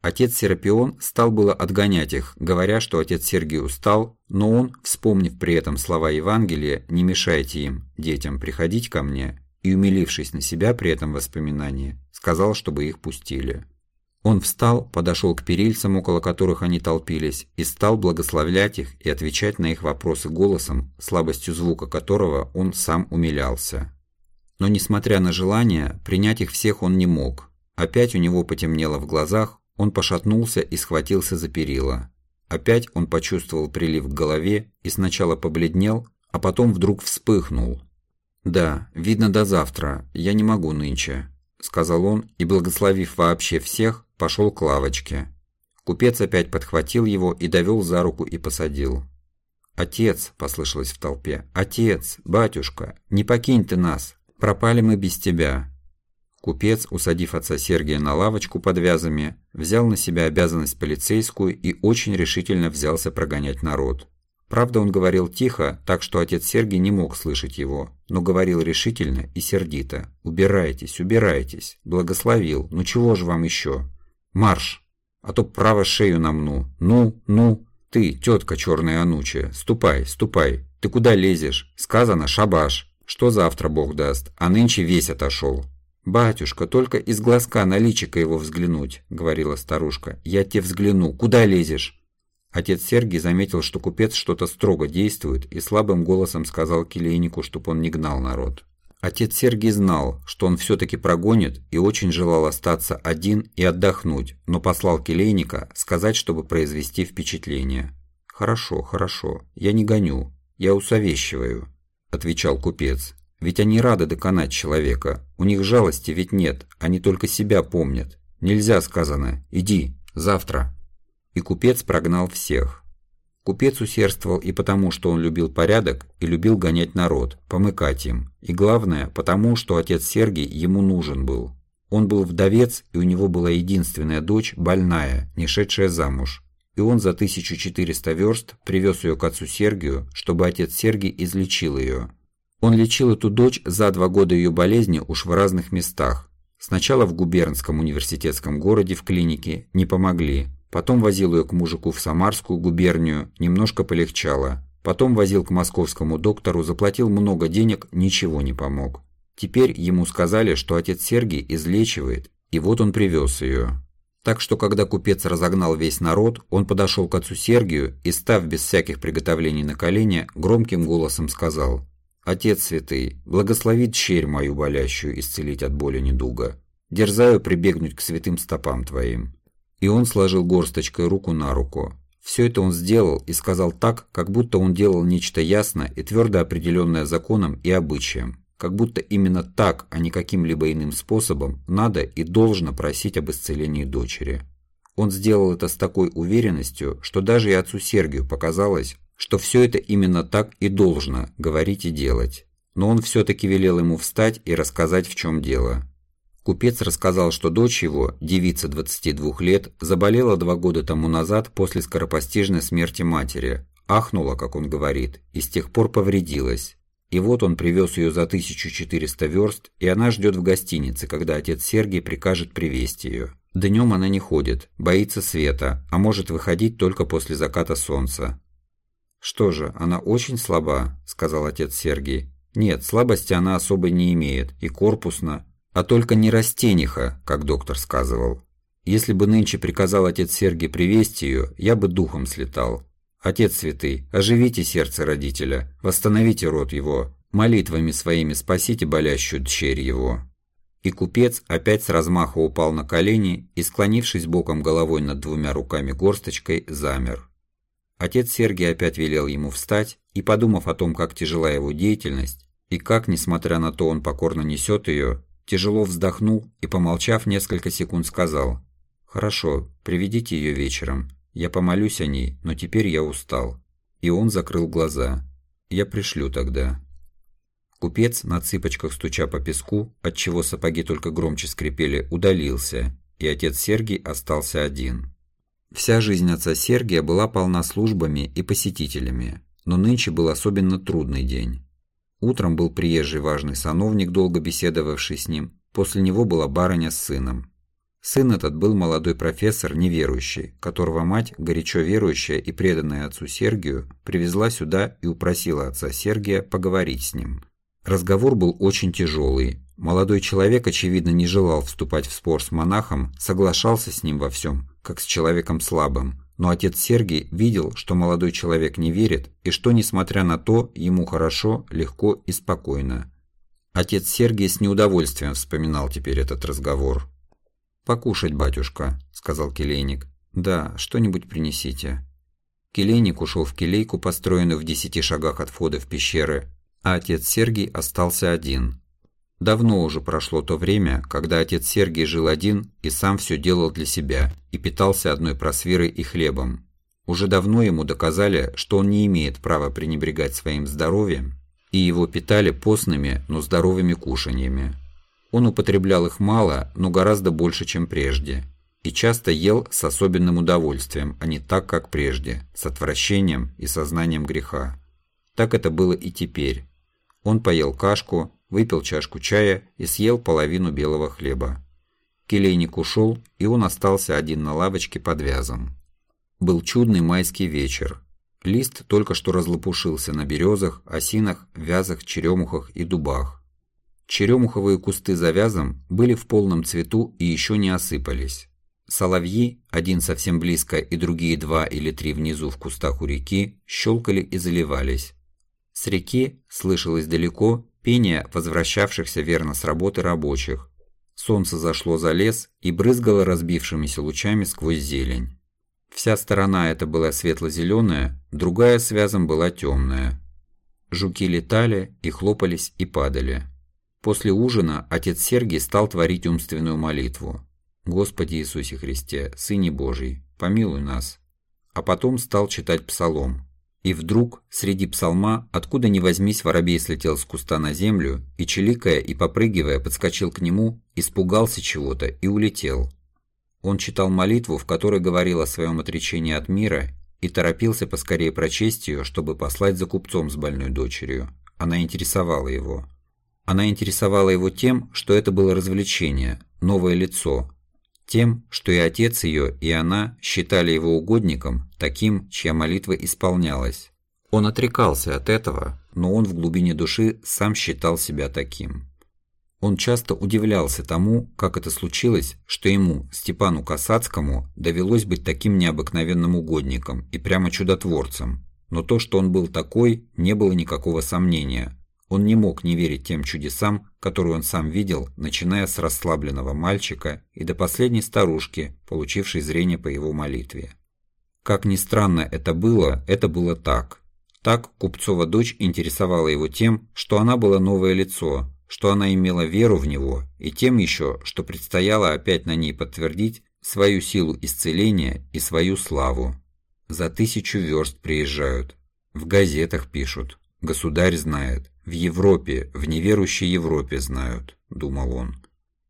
Отец Серапион стал было отгонять их, говоря, что отец Сергий устал, но он, вспомнив при этом слова Евангелия «Не мешайте им, детям, приходить ко мне», и умилившись на себя при этом воспоминании, сказал, чтобы их пустили. Он встал, подошел к перильцам, около которых они толпились, и стал благословлять их и отвечать на их вопросы голосом, слабостью звука которого он сам умилялся. Но несмотря на желание, принять их всех он не мог. Опять у него потемнело в глазах, он пошатнулся и схватился за перила. Опять он почувствовал прилив к голове и сначала побледнел, а потом вдруг вспыхнул. «Да, видно до завтра, я не могу нынче», – сказал он и, благословив вообще всех, пошел к лавочке. Купец опять подхватил его и довел за руку и посадил. «Отец!» – послышалось в толпе. «Отец! Батюшка! Не покинь ты нас! Пропали мы без тебя!» Купец, усадив отца Сергия на лавочку под вязами, взял на себя обязанность полицейскую и очень решительно взялся прогонять народ. Правда, он говорил тихо, так что отец Сергий не мог слышать его, но говорил решительно и сердито. «Убирайтесь, убирайтесь! Благословил! Ну чего же вам еще? Марш! А то право шею намну! Ну, ну! Ты, тетка черная анучая, ступай, ступай! Ты куда лезешь? Сказано, шабаш! Что завтра Бог даст? А нынче весь отошел!» «Батюшка, только из глазка на личико его взглянуть», — говорила старушка. «Я тебе взгляну. Куда лезешь?» Отец Сергий заметил, что купец что-то строго действует, и слабым голосом сказал келейнику, чтоб он не гнал народ. Отец Сергий знал, что он все-таки прогонит и очень желал остаться один и отдохнуть, но послал келейника сказать, чтобы произвести впечатление. «Хорошо, хорошо, я не гоню, я усовещиваю», – отвечал купец. «Ведь они рады доконать человека, у них жалости ведь нет, они только себя помнят. Нельзя, сказано, иди, завтра» и купец прогнал всех. Купец усердствовал и потому, что он любил порядок и любил гонять народ, помыкать им, и главное, потому, что отец Сергий ему нужен был. Он был вдовец, и у него была единственная дочь, больная, не шедшая замуж. И он за 1400 верст привез ее к отцу Сергию, чтобы отец Сергий излечил ее. Он лечил эту дочь за два года ее болезни уж в разных местах. Сначала в губернском университетском городе в клинике не помогли, Потом возил ее к мужику в Самарскую губернию, немножко полегчало. Потом возил к московскому доктору, заплатил много денег, ничего не помог. Теперь ему сказали, что отец Сергий излечивает, и вот он привез ее. Так что, когда купец разогнал весь народ, он подошел к отцу Сергию и, став без всяких приготовлений на колени, громким голосом сказал «Отец святый, благослови черь мою болящую исцелить от боли недуга. Дерзаю прибегнуть к святым стопам твоим. И он сложил горсточкой руку на руку. Все это он сделал и сказал так, как будто он делал нечто ясное и твердо определенное законом и обычаем. Как будто именно так, а не каким-либо иным способом, надо и должно просить об исцелении дочери. Он сделал это с такой уверенностью, что даже и отцу Сергию показалось, что все это именно так и должно говорить и делать. Но он все-таки велел ему встать и рассказать, в чем дело. Купец рассказал, что дочь его, девица 22 лет, заболела два года тому назад после скоропостижной смерти матери, ахнула, как он говорит, и с тех пор повредилась. И вот он привез ее за 1400 верст, и она ждет в гостинице, когда отец Сергий прикажет привезти ее. Днем она не ходит, боится света, а может выходить только после заката солнца. «Что же, она очень слаба», – сказал отец Сергий. «Нет, слабости она особой не имеет, и корпусно, а только не растениха, как доктор сказывал. Если бы нынче приказал отец Сергий привести ее, я бы духом слетал. Отец святый, оживите сердце родителя, восстановите род его, молитвами своими спасите болящую дщерь его». И купец опять с размаха упал на колени и, склонившись боком головой над двумя руками горсточкой, замер. Отец Сергий опять велел ему встать и, подумав о том, как тяжела его деятельность, и как, несмотря на то, он покорно несет ее, Тяжело вздохнул и, помолчав несколько секунд, сказал «Хорошо, приведите ее вечером. Я помолюсь о ней, но теперь я устал». И он закрыл глаза. «Я пришлю тогда». Купец, на цыпочках стуча по песку, отчего сапоги только громче скрипели, удалился, и отец Сергий остался один. Вся жизнь отца Сергия была полна службами и посетителями, но нынче был особенно трудный день. Утром был приезжий важный сановник, долго беседовавший с ним. После него была барыня с сыном. Сын этот был молодой профессор, неверующий, которого мать, горячо верующая и преданная отцу Сергию, привезла сюда и упросила отца Сергия поговорить с ним. Разговор был очень тяжелый. Молодой человек, очевидно, не желал вступать в спор с монахом, соглашался с ним во всем, как с человеком слабым, но отец Сергий видел, что молодой человек не верит, и что, несмотря на то, ему хорошо, легко и спокойно. Отец Сергий с неудовольствием вспоминал теперь этот разговор. «Покушать, батюшка», – сказал келейник. «Да, что-нибудь принесите». Келейник ушел в келейку, построенную в десяти шагах от входа в пещеры, а отец Сергий остался один. Давно уже прошло то время, когда отец Сергий жил один и сам все делал для себя и питался одной просвирой и хлебом. Уже давно ему доказали, что он не имеет права пренебрегать своим здоровьем, и его питали постными, но здоровыми кушаньями. Он употреблял их мало, но гораздо больше, чем прежде. И часто ел с особенным удовольствием, а не так, как прежде, с отвращением и сознанием греха. Так это было и теперь. Он поел кашку, выпил чашку чая и съел половину белого хлеба. Келейник ушел, и он остался один на лавочке под вязом. Был чудный майский вечер. Лист только что разлопушился на березах, осинах, вязах, черемухах и дубах. Черемуховые кусты за вязом были в полном цвету и еще не осыпались. Соловьи, один совсем близко и другие два или три внизу в кустах у реки, щелкали и заливались. С реки слышалось далеко пение возвращавшихся верно с работы рабочих. Солнце зашло за лес и брызгало разбившимися лучами сквозь зелень. Вся сторона эта была светло-зеленая, другая с вязом была темная. Жуки летали и хлопались и падали. После ужина отец Сергий стал творить умственную молитву. «Господи Иисусе Христе, Сыне Божий, помилуй нас». А потом стал читать псалом. И вдруг, среди псалма, откуда ни возьмись, воробей слетел с куста на землю и, челикая и попрыгивая, подскочил к нему, испугался чего-то и улетел. Он читал молитву, в которой говорил о своем отречении от мира, и торопился поскорее прочесть ее, чтобы послать за купцом с больной дочерью. Она интересовала его. Она интересовала его тем, что это было развлечение, новое лицо, тем, что и отец ее, и она считали его угодником, таким, чья молитва исполнялась. Он отрекался от этого, но он в глубине души сам считал себя таким. Он часто удивлялся тому, как это случилось, что ему, Степану Касацкому, довелось быть таким необыкновенным угодником и прямо чудотворцем. Но то, что он был такой, не было никакого сомнения. Он не мог не верить тем чудесам, которые он сам видел, начиная с расслабленного мальчика и до последней старушки, получившей зрение по его молитве. Как ни странно это было, это было так. Так Купцова дочь интересовала его тем, что она была новое лицо, что она имела веру в него, и тем еще, что предстояло опять на ней подтвердить свою силу исцеления и свою славу. За тысячу верст приезжают, в газетах пишут, государь знает, в Европе, в неверующей Европе знают, думал он.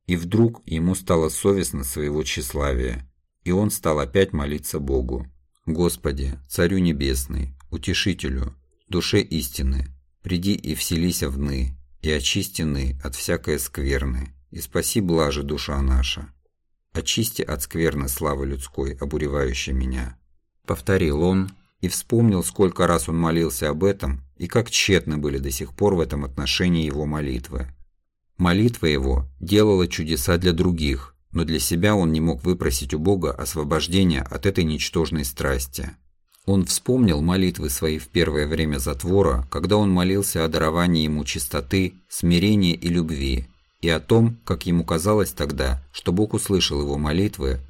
И вдруг ему стало совестно своего тщеславия, и он стал опять молиться Богу. Господи, Царю Небесный, Утешителю, Душе истины, приди и вселися вны, и очистины от всякой скверны, и спаси блаже душа наша. Очисти от скверны славы людской, обуревающей меня. Повторил он, и вспомнил, сколько раз он молился об этом, и как тщетны были до сих пор в этом отношении его молитвы. Молитва его делала чудеса для других, но для себя он не мог выпросить у Бога освобождения от этой ничтожной страсти. Он вспомнил молитвы свои в первое время затвора, когда он молился о даровании ему чистоты, смирения и любви, и о том, как ему казалось тогда, что Бог услышал его молитвы,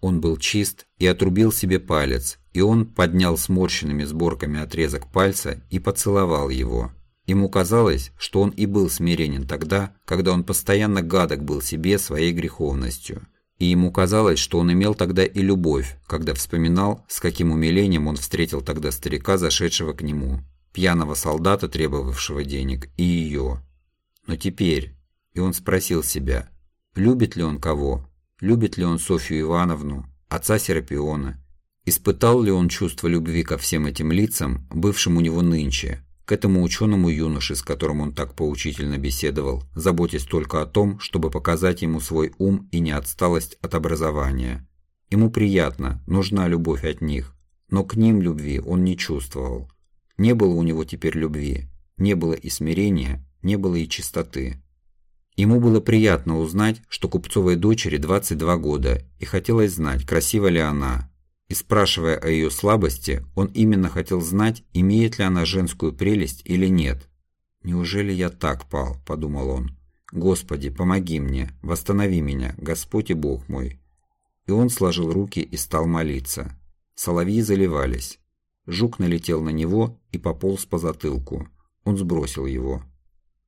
он был чист и отрубил себе палец, и он поднял сморщенными сборками отрезок пальца и поцеловал его. Ему казалось, что он и был смиренен тогда, когда он постоянно гадок был себе своей греховностью. И ему казалось, что он имел тогда и любовь, когда вспоминал, с каким умилением он встретил тогда старика, зашедшего к нему, пьяного солдата, требовавшего денег, и ее. Но теперь, и он спросил себя, любит ли он кого, Любит ли он Софью Ивановну, отца Серапиона? Испытал ли он чувство любви ко всем этим лицам, бывшим у него нынче, к этому ученому юноше, с которым он так поучительно беседовал, заботясь только о том, чтобы показать ему свой ум и неотсталость от образования. Ему приятно, нужна любовь от них, но к ним любви он не чувствовал. Не было у него теперь любви, не было и смирения, не было и чистоты. Ему было приятно узнать, что Купцовой дочери 22 года, и хотелось знать, красива ли она. И спрашивая о ее слабости, он именно хотел знать, имеет ли она женскую прелесть или нет. «Неужели я так пал?» – подумал он. «Господи, помоги мне, восстанови меня, Господь и Бог мой». И он сложил руки и стал молиться. Соловьи заливались. Жук налетел на него и пополз по затылку. Он сбросил его.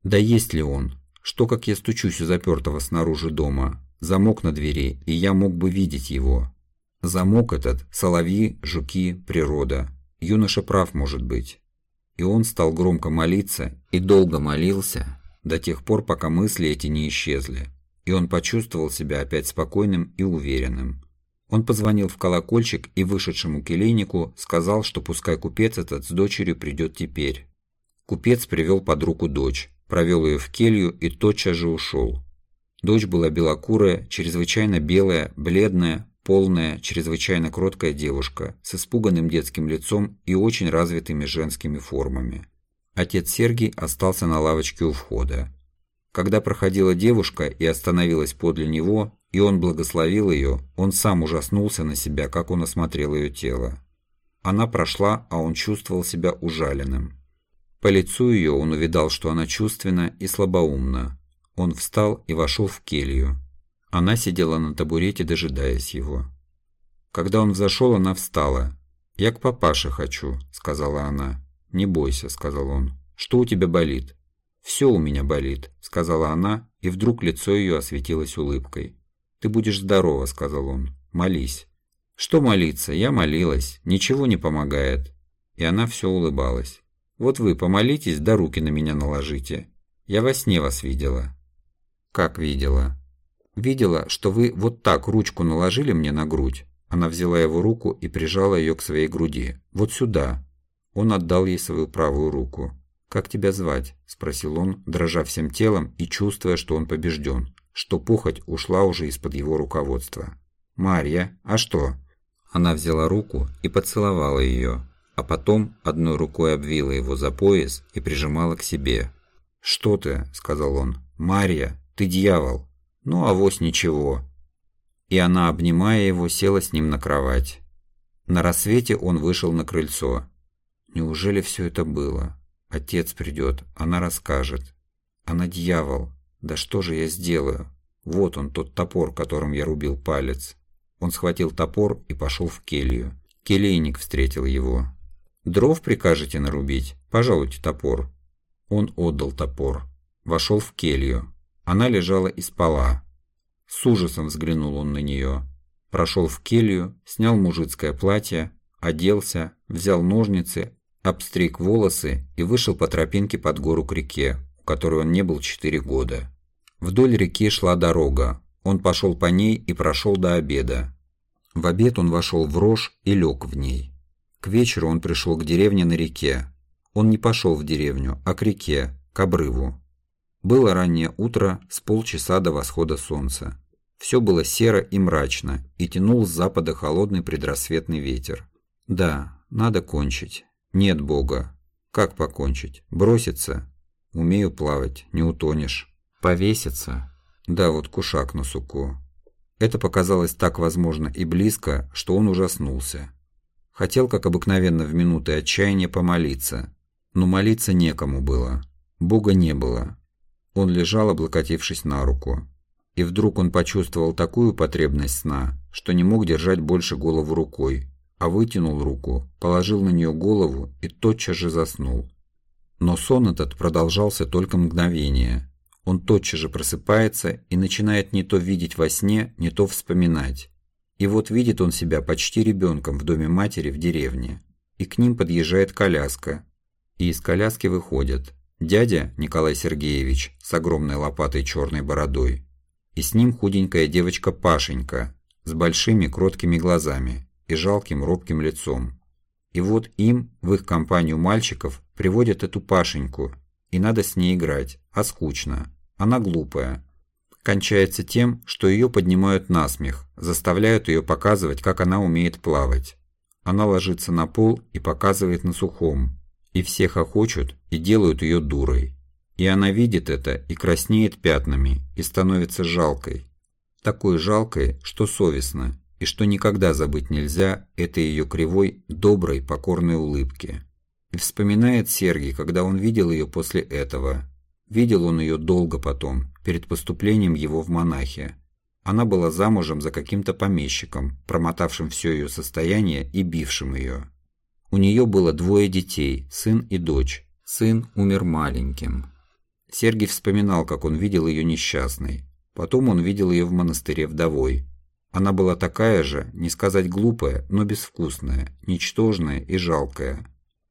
Да есть ли он? Что, как я стучусь у запертого снаружи дома? Замок на двери, и я мог бы видеть его. Замок этот – соловьи, жуки, природа. Юноша прав, может быть. И он стал громко молиться, и долго молился, до тех пор, пока мысли эти не исчезли, и он почувствовал себя опять спокойным и уверенным. Он позвонил в колокольчик и вышедшему келейнику сказал, что пускай купец этот с дочерью придет теперь. Купец привел под руку дочь, провел ее в келью и тотчас же ушел. Дочь была белокурая, чрезвычайно белая, бледная, полная, чрезвычайно кроткая девушка с испуганным детским лицом и очень развитыми женскими формами. Отец Сергий остался на лавочке у входа. Когда проходила девушка и остановилась подле него, и он благословил ее, он сам ужаснулся на себя, как он осмотрел ее тело. Она прошла, а он чувствовал себя ужаленным. По лицу ее он увидал, что она чувственна и слабоумна. Он встал и вошел в келью. Она сидела на табурете, дожидаясь его. Когда он взошел, она встала. «Я к папаше хочу», — сказала она. «Не бойся», — сказал он. «Что у тебя болит?» «Все у меня болит», — сказала она, и вдруг лицо ее осветилось улыбкой. «Ты будешь здорова», — сказал он. «Молись». «Что молиться? Я молилась. Ничего не помогает». И она все улыбалась. «Вот вы помолитесь, да руки на меня наложите. Я во сне вас видела». «Как видела?» «Видела, что вы вот так ручку наложили мне на грудь». Она взяла его руку и прижала ее к своей груди. «Вот сюда». Он отдал ей свою правую руку. «Как тебя звать?» – спросил он, дрожа всем телом и чувствуя, что он побежден, что похоть ушла уже из-под его руководства. «Марья, а что?» Она взяла руку и поцеловала ее, а потом одной рукой обвила его за пояс и прижимала к себе. «Что ты?» – сказал он. «Марья, ты дьявол!» «Ну, авось ничего!» И она, обнимая его, села с ним на кровать. На рассвете он вышел на крыльцо. Неужели все это было? Отец придет, она расскажет. Она дьявол. Да что же я сделаю? Вот он, тот топор, которым я рубил палец. Он схватил топор и пошел в келью. Келейник встретил его. «Дров прикажете нарубить? Пожалуйте топор». Он отдал топор. Вошел в келью. Она лежала и спала. С ужасом взглянул он на нее. Прошел в келью, снял мужицкое платье, оделся, взял ножницы, обстриг волосы и вышел по тропинке под гору к реке, у которой он не был четыре года. Вдоль реки шла дорога. Он пошел по ней и прошел до обеда. В обед он вошел в рожь и лег в ней. К вечеру он пришел к деревне на реке. Он не пошел в деревню, а к реке, к обрыву. Было раннее утро с полчаса до восхода солнца. Все было серо и мрачно, и тянул с запада холодный предрассветный ветер. Да, надо кончить. Нет Бога. Как покончить? Броситься? Умею плавать, не утонешь. Повеситься? Да, вот кушак на суку. Это показалось так возможно и близко, что он ужаснулся. Хотел, как обыкновенно в минуты отчаяния, помолиться. Но молиться некому было. Бога не было. Он лежал, облокотившись на руку. И вдруг он почувствовал такую потребность сна, что не мог держать больше голову рукой, а вытянул руку, положил на нее голову и тотчас же заснул. Но сон этот продолжался только мгновение. Он тотчас же просыпается и начинает не то видеть во сне, не то вспоминать. И вот видит он себя почти ребенком в доме матери в деревне. И к ним подъезжает коляска. И из коляски выходят дядя Николай Сергеевич с огромной лопатой черной бородой, и с ним худенькая девочка Пашенька с большими кроткими глазами и жалким робким лицом. И вот им, в их компанию мальчиков, приводят эту Пашеньку, и надо с ней играть, а скучно. Она глупая. Кончается тем, что ее поднимают на смех, заставляют ее показывать, как она умеет плавать. Она ложится на пол и показывает на сухом. И все хохочут и делают ее дурой. И она видит это и краснеет пятнами, и становится жалкой. Такой жалкой, что совестно, и что никогда забыть нельзя этой ее кривой, доброй, покорной улыбки. И вспоминает Сергий, когда он видел ее после этого. Видел он ее долго потом, перед поступлением его в монахи. Она была замужем за каким-то помещиком, промотавшим все ее состояние и бившим ее. У нее было двое детей, сын и дочь. Сын умер маленьким. Сергий вспоминал, как он видел ее несчастной. Потом он видел ее в монастыре вдовой. Она была такая же, не сказать глупая, но безвкусная, ничтожная и жалкая.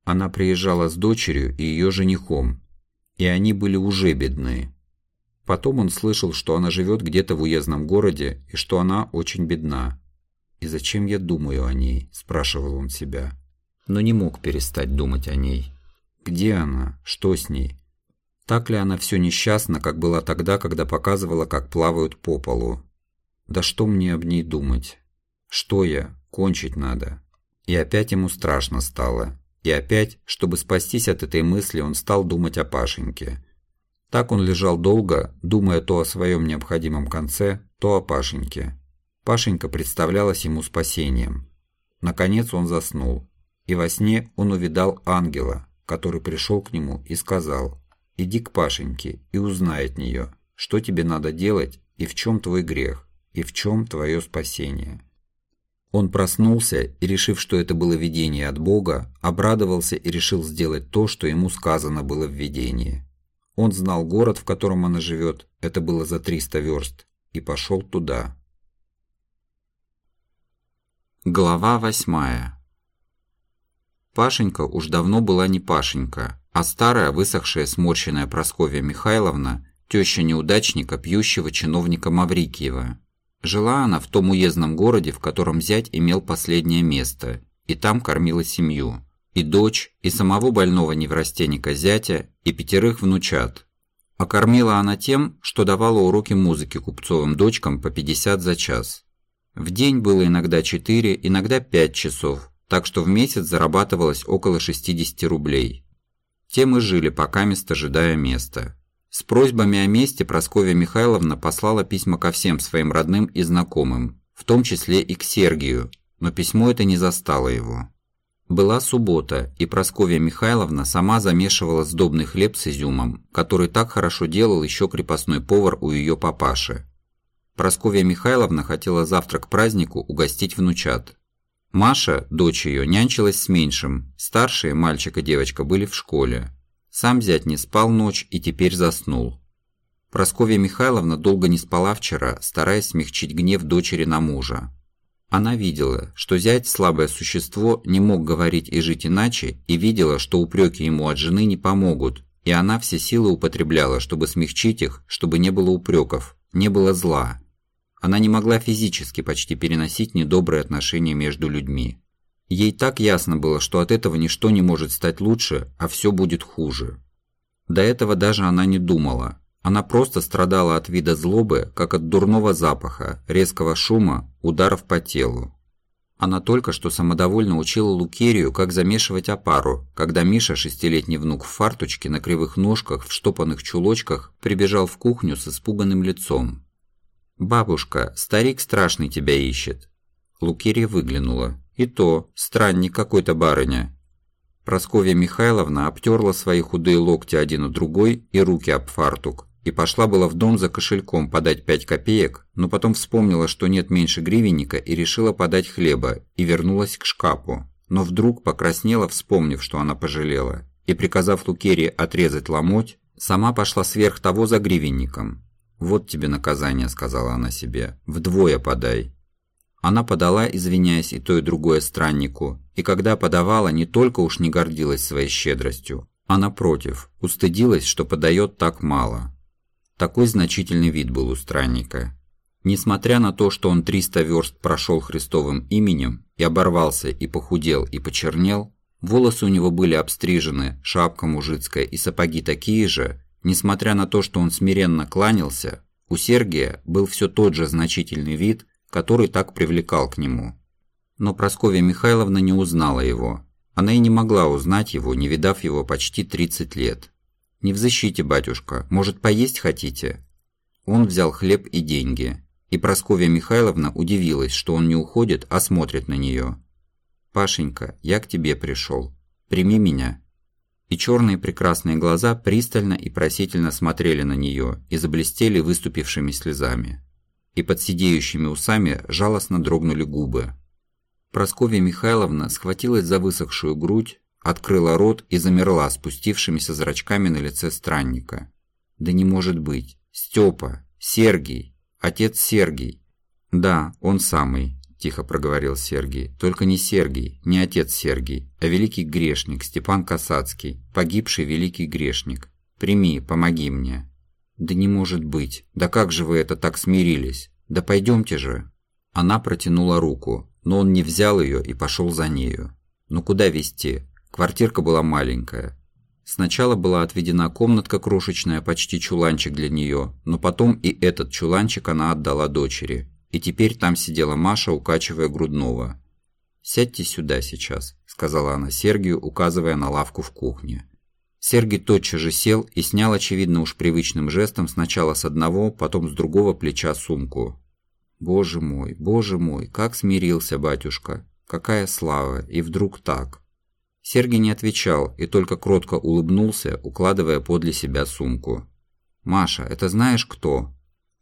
Она приезжала с дочерью и ее женихом. и они были уже бедны. Потом он слышал, что она живет где-то в уездном городе и что она очень бедна. «И зачем я думаю о ней?» – спрашивал он себя. Но не мог перестать думать о ней. Где она? Что с ней? Так ли она все несчастна, как была тогда, когда показывала, как плавают по полу? Да что мне об ней думать? Что я? Кончить надо. И опять ему страшно стало. И опять, чтобы спастись от этой мысли, он стал думать о Пашеньке. Так он лежал долго, думая то о своем необходимом конце, то о Пашеньке. Пашенька представлялась ему спасением. Наконец он заснул, и во сне он увидал ангела, который пришел к нему и сказал «Иди к Пашеньке и узнай от нее, что тебе надо делать и в чем твой грех, и в чем твое спасение». Он проснулся и, решив, что это было видение от Бога, обрадовался и решил сделать то, что ему сказано было в видении. Он знал город, в котором она живет, это было за 300 верст, и пошел туда. Глава восьмая Пашенька уж давно была не Пашенька, а старая, высохшая, сморщенная Прасковья Михайловна, теща неудачника, пьющего чиновника Маврикиева. Жила она в том уездном городе, в котором зять имел последнее место, и там кормила семью. И дочь, и самого больного неврастенника зятя, и пятерых внучат. А кормила она тем, что давала уроки музыки купцовым дочкам по 50 за час. В день было иногда 4, иногда 5 часов, так что в месяц зарабатывалось около 60 рублей. Тем и жили, пока мест ожидая места. С просьбами о месте Прасковья Михайловна послала письма ко всем своим родным и знакомым, в том числе и к Сергию, но письмо это не застало его. Была суббота, и Прасковья Михайловна сама замешивала сдобный хлеб с изюмом, который так хорошо делал еще крепостной повар у ее папаши. Просковья Михайловна хотела завтра к празднику угостить внучат. Маша, дочь ее, нянчилась с меньшим, старшие, мальчик и девочка, были в школе. Сам зять не спал ночь и теперь заснул. Просковья Михайловна долго не спала вчера, стараясь смягчить гнев дочери на мужа. Она видела, что зять, слабое существо, не мог говорить и жить иначе, и видела, что упреки ему от жены не помогут, и она все силы употребляла, чтобы смягчить их, чтобы не было упреков, не было зла. Она не могла физически почти переносить недобрые отношения между людьми. Ей так ясно было, что от этого ничто не может стать лучше, а все будет хуже. До этого даже она не думала. Она просто страдала от вида злобы, как от дурного запаха, резкого шума, ударов по телу. Она только что самодовольно учила Лукерию, как замешивать опару, когда Миша, шестилетний внук в фарточке, на кривых ножках, в штопанных чулочках, прибежал в кухню с испуганным лицом. «Бабушка, старик страшный тебя ищет». Лукерья выглянула. «И то, странник какой-то барыня». Просковья Михайловна обтерла свои худые локти один у другой и руки об фартук, и пошла была в дом за кошельком подать пять копеек, но потом вспомнила, что нет меньше гривенника и решила подать хлеба, и вернулась к шкафу. Но вдруг покраснела, вспомнив, что она пожалела, и, приказав Лукерии отрезать ломоть, сама пошла сверх того за гривенником. «Вот тебе наказание», — сказала она себе, — «вдвое подай». Она подала, извиняясь, и то, и другое страннику, и когда подавала, не только уж не гордилась своей щедростью, а напротив, устыдилась, что подает так мало. Такой значительный вид был у странника. Несмотря на то, что он 300 верст прошел Христовым именем, и оборвался, и похудел, и почернел, волосы у него были обстрижены, шапка мужицкая и сапоги такие же, Несмотря на то, что он смиренно кланялся, у Сергия был все тот же значительный вид, который так привлекал к нему. Но Прасковья Михайловна не узнала его. Она и не могла узнать его, не видав его почти 30 лет. «Не в защите, батюшка. Может, поесть хотите?» Он взял хлеб и деньги. И Прасковья Михайловна удивилась, что он не уходит, а смотрит на нее. «Пашенька, я к тебе пришел. Прими меня и черные прекрасные глаза пристально и просительно смотрели на нее и заблестели выступившими слезами. И под сидеющими усами жалостно дрогнули губы. Просковья Михайловна схватилась за высохшую грудь, открыла рот и замерла спустившимися зрачками на лице странника. «Да не может быть! Степа! Сергий! Отец Сергий!» «Да, он самый тихо проговорил Сергий. «Только не Сергий, не отец Сергий, а великий грешник Степан Касацкий, погибший великий грешник. Прими, помоги мне». «Да не может быть! Да как же вы это так смирились? Да пойдемте же!» Она протянула руку, но он не взял ее и пошел за нею. «Ну куда везти? Квартирка была маленькая. Сначала была отведена комнатка крошечная, почти чуланчик для нее, но потом и этот чуланчик она отдала дочери. И теперь там сидела Маша, укачивая грудного. «Сядьте сюда сейчас», – сказала она Сергию, указывая на лавку в кухне. Сергий тотчас же сел и снял, очевидно уж привычным жестом, сначала с одного, потом с другого плеча сумку. «Боже мой, боже мой, как смирился батюшка! Какая слава! И вдруг так!» Сергий не отвечал и только кротко улыбнулся, укладывая подле себя сумку. «Маша, это знаешь кто?»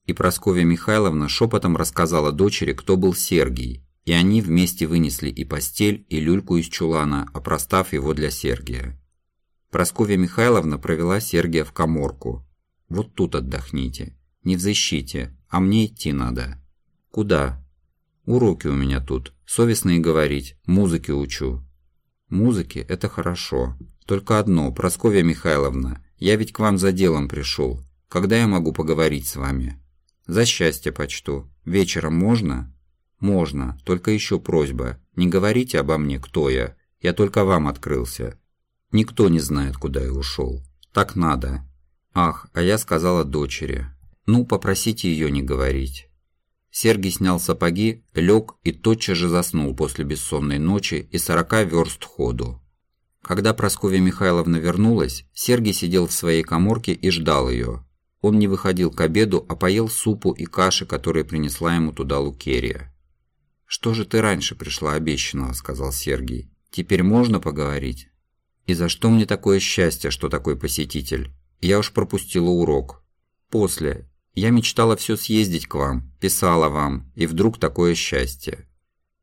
И Прасковья Михайловна шепотом рассказала дочери, кто был Сергий, и они вместе вынесли и постель, и люльку из чулана, опростав его для Сергия. Прасковья Михайловна провела Сергия в коморку. «Вот тут отдохните. Не в защите, а мне идти надо». «Куда?» «Уроки у меня тут. Совестно и говорить. Музыки учу». «Музыки – это хорошо. Только одно, Прасковья Михайловна, я ведь к вам за делом пришел. Когда я могу поговорить с вами?» «За счастье почту. Вечером можно?» «Можно. Только еще просьба. Не говорите обо мне, кто я. Я только вам открылся. Никто не знает, куда я ушел. Так надо. Ах, а я сказала дочери. Ну, попросите ее не говорить. Сергий снял сапоги, лег и тотчас же заснул после бессонной ночи и сорока верст ходу. Когда Прасковья Михайловна вернулась, Сергий сидел в своей коморке и ждал ее. Он не выходил к обеду, а поел супу и каши, которые принесла ему туда Лукерия. «Что же ты раньше пришла обещанного?» – сказал Сергий. «Теперь можно поговорить?» И за что мне такое счастье, что такой посетитель? Я уж пропустила урок. После. Я мечтала все съездить к вам, писала вам, и вдруг такое счастье.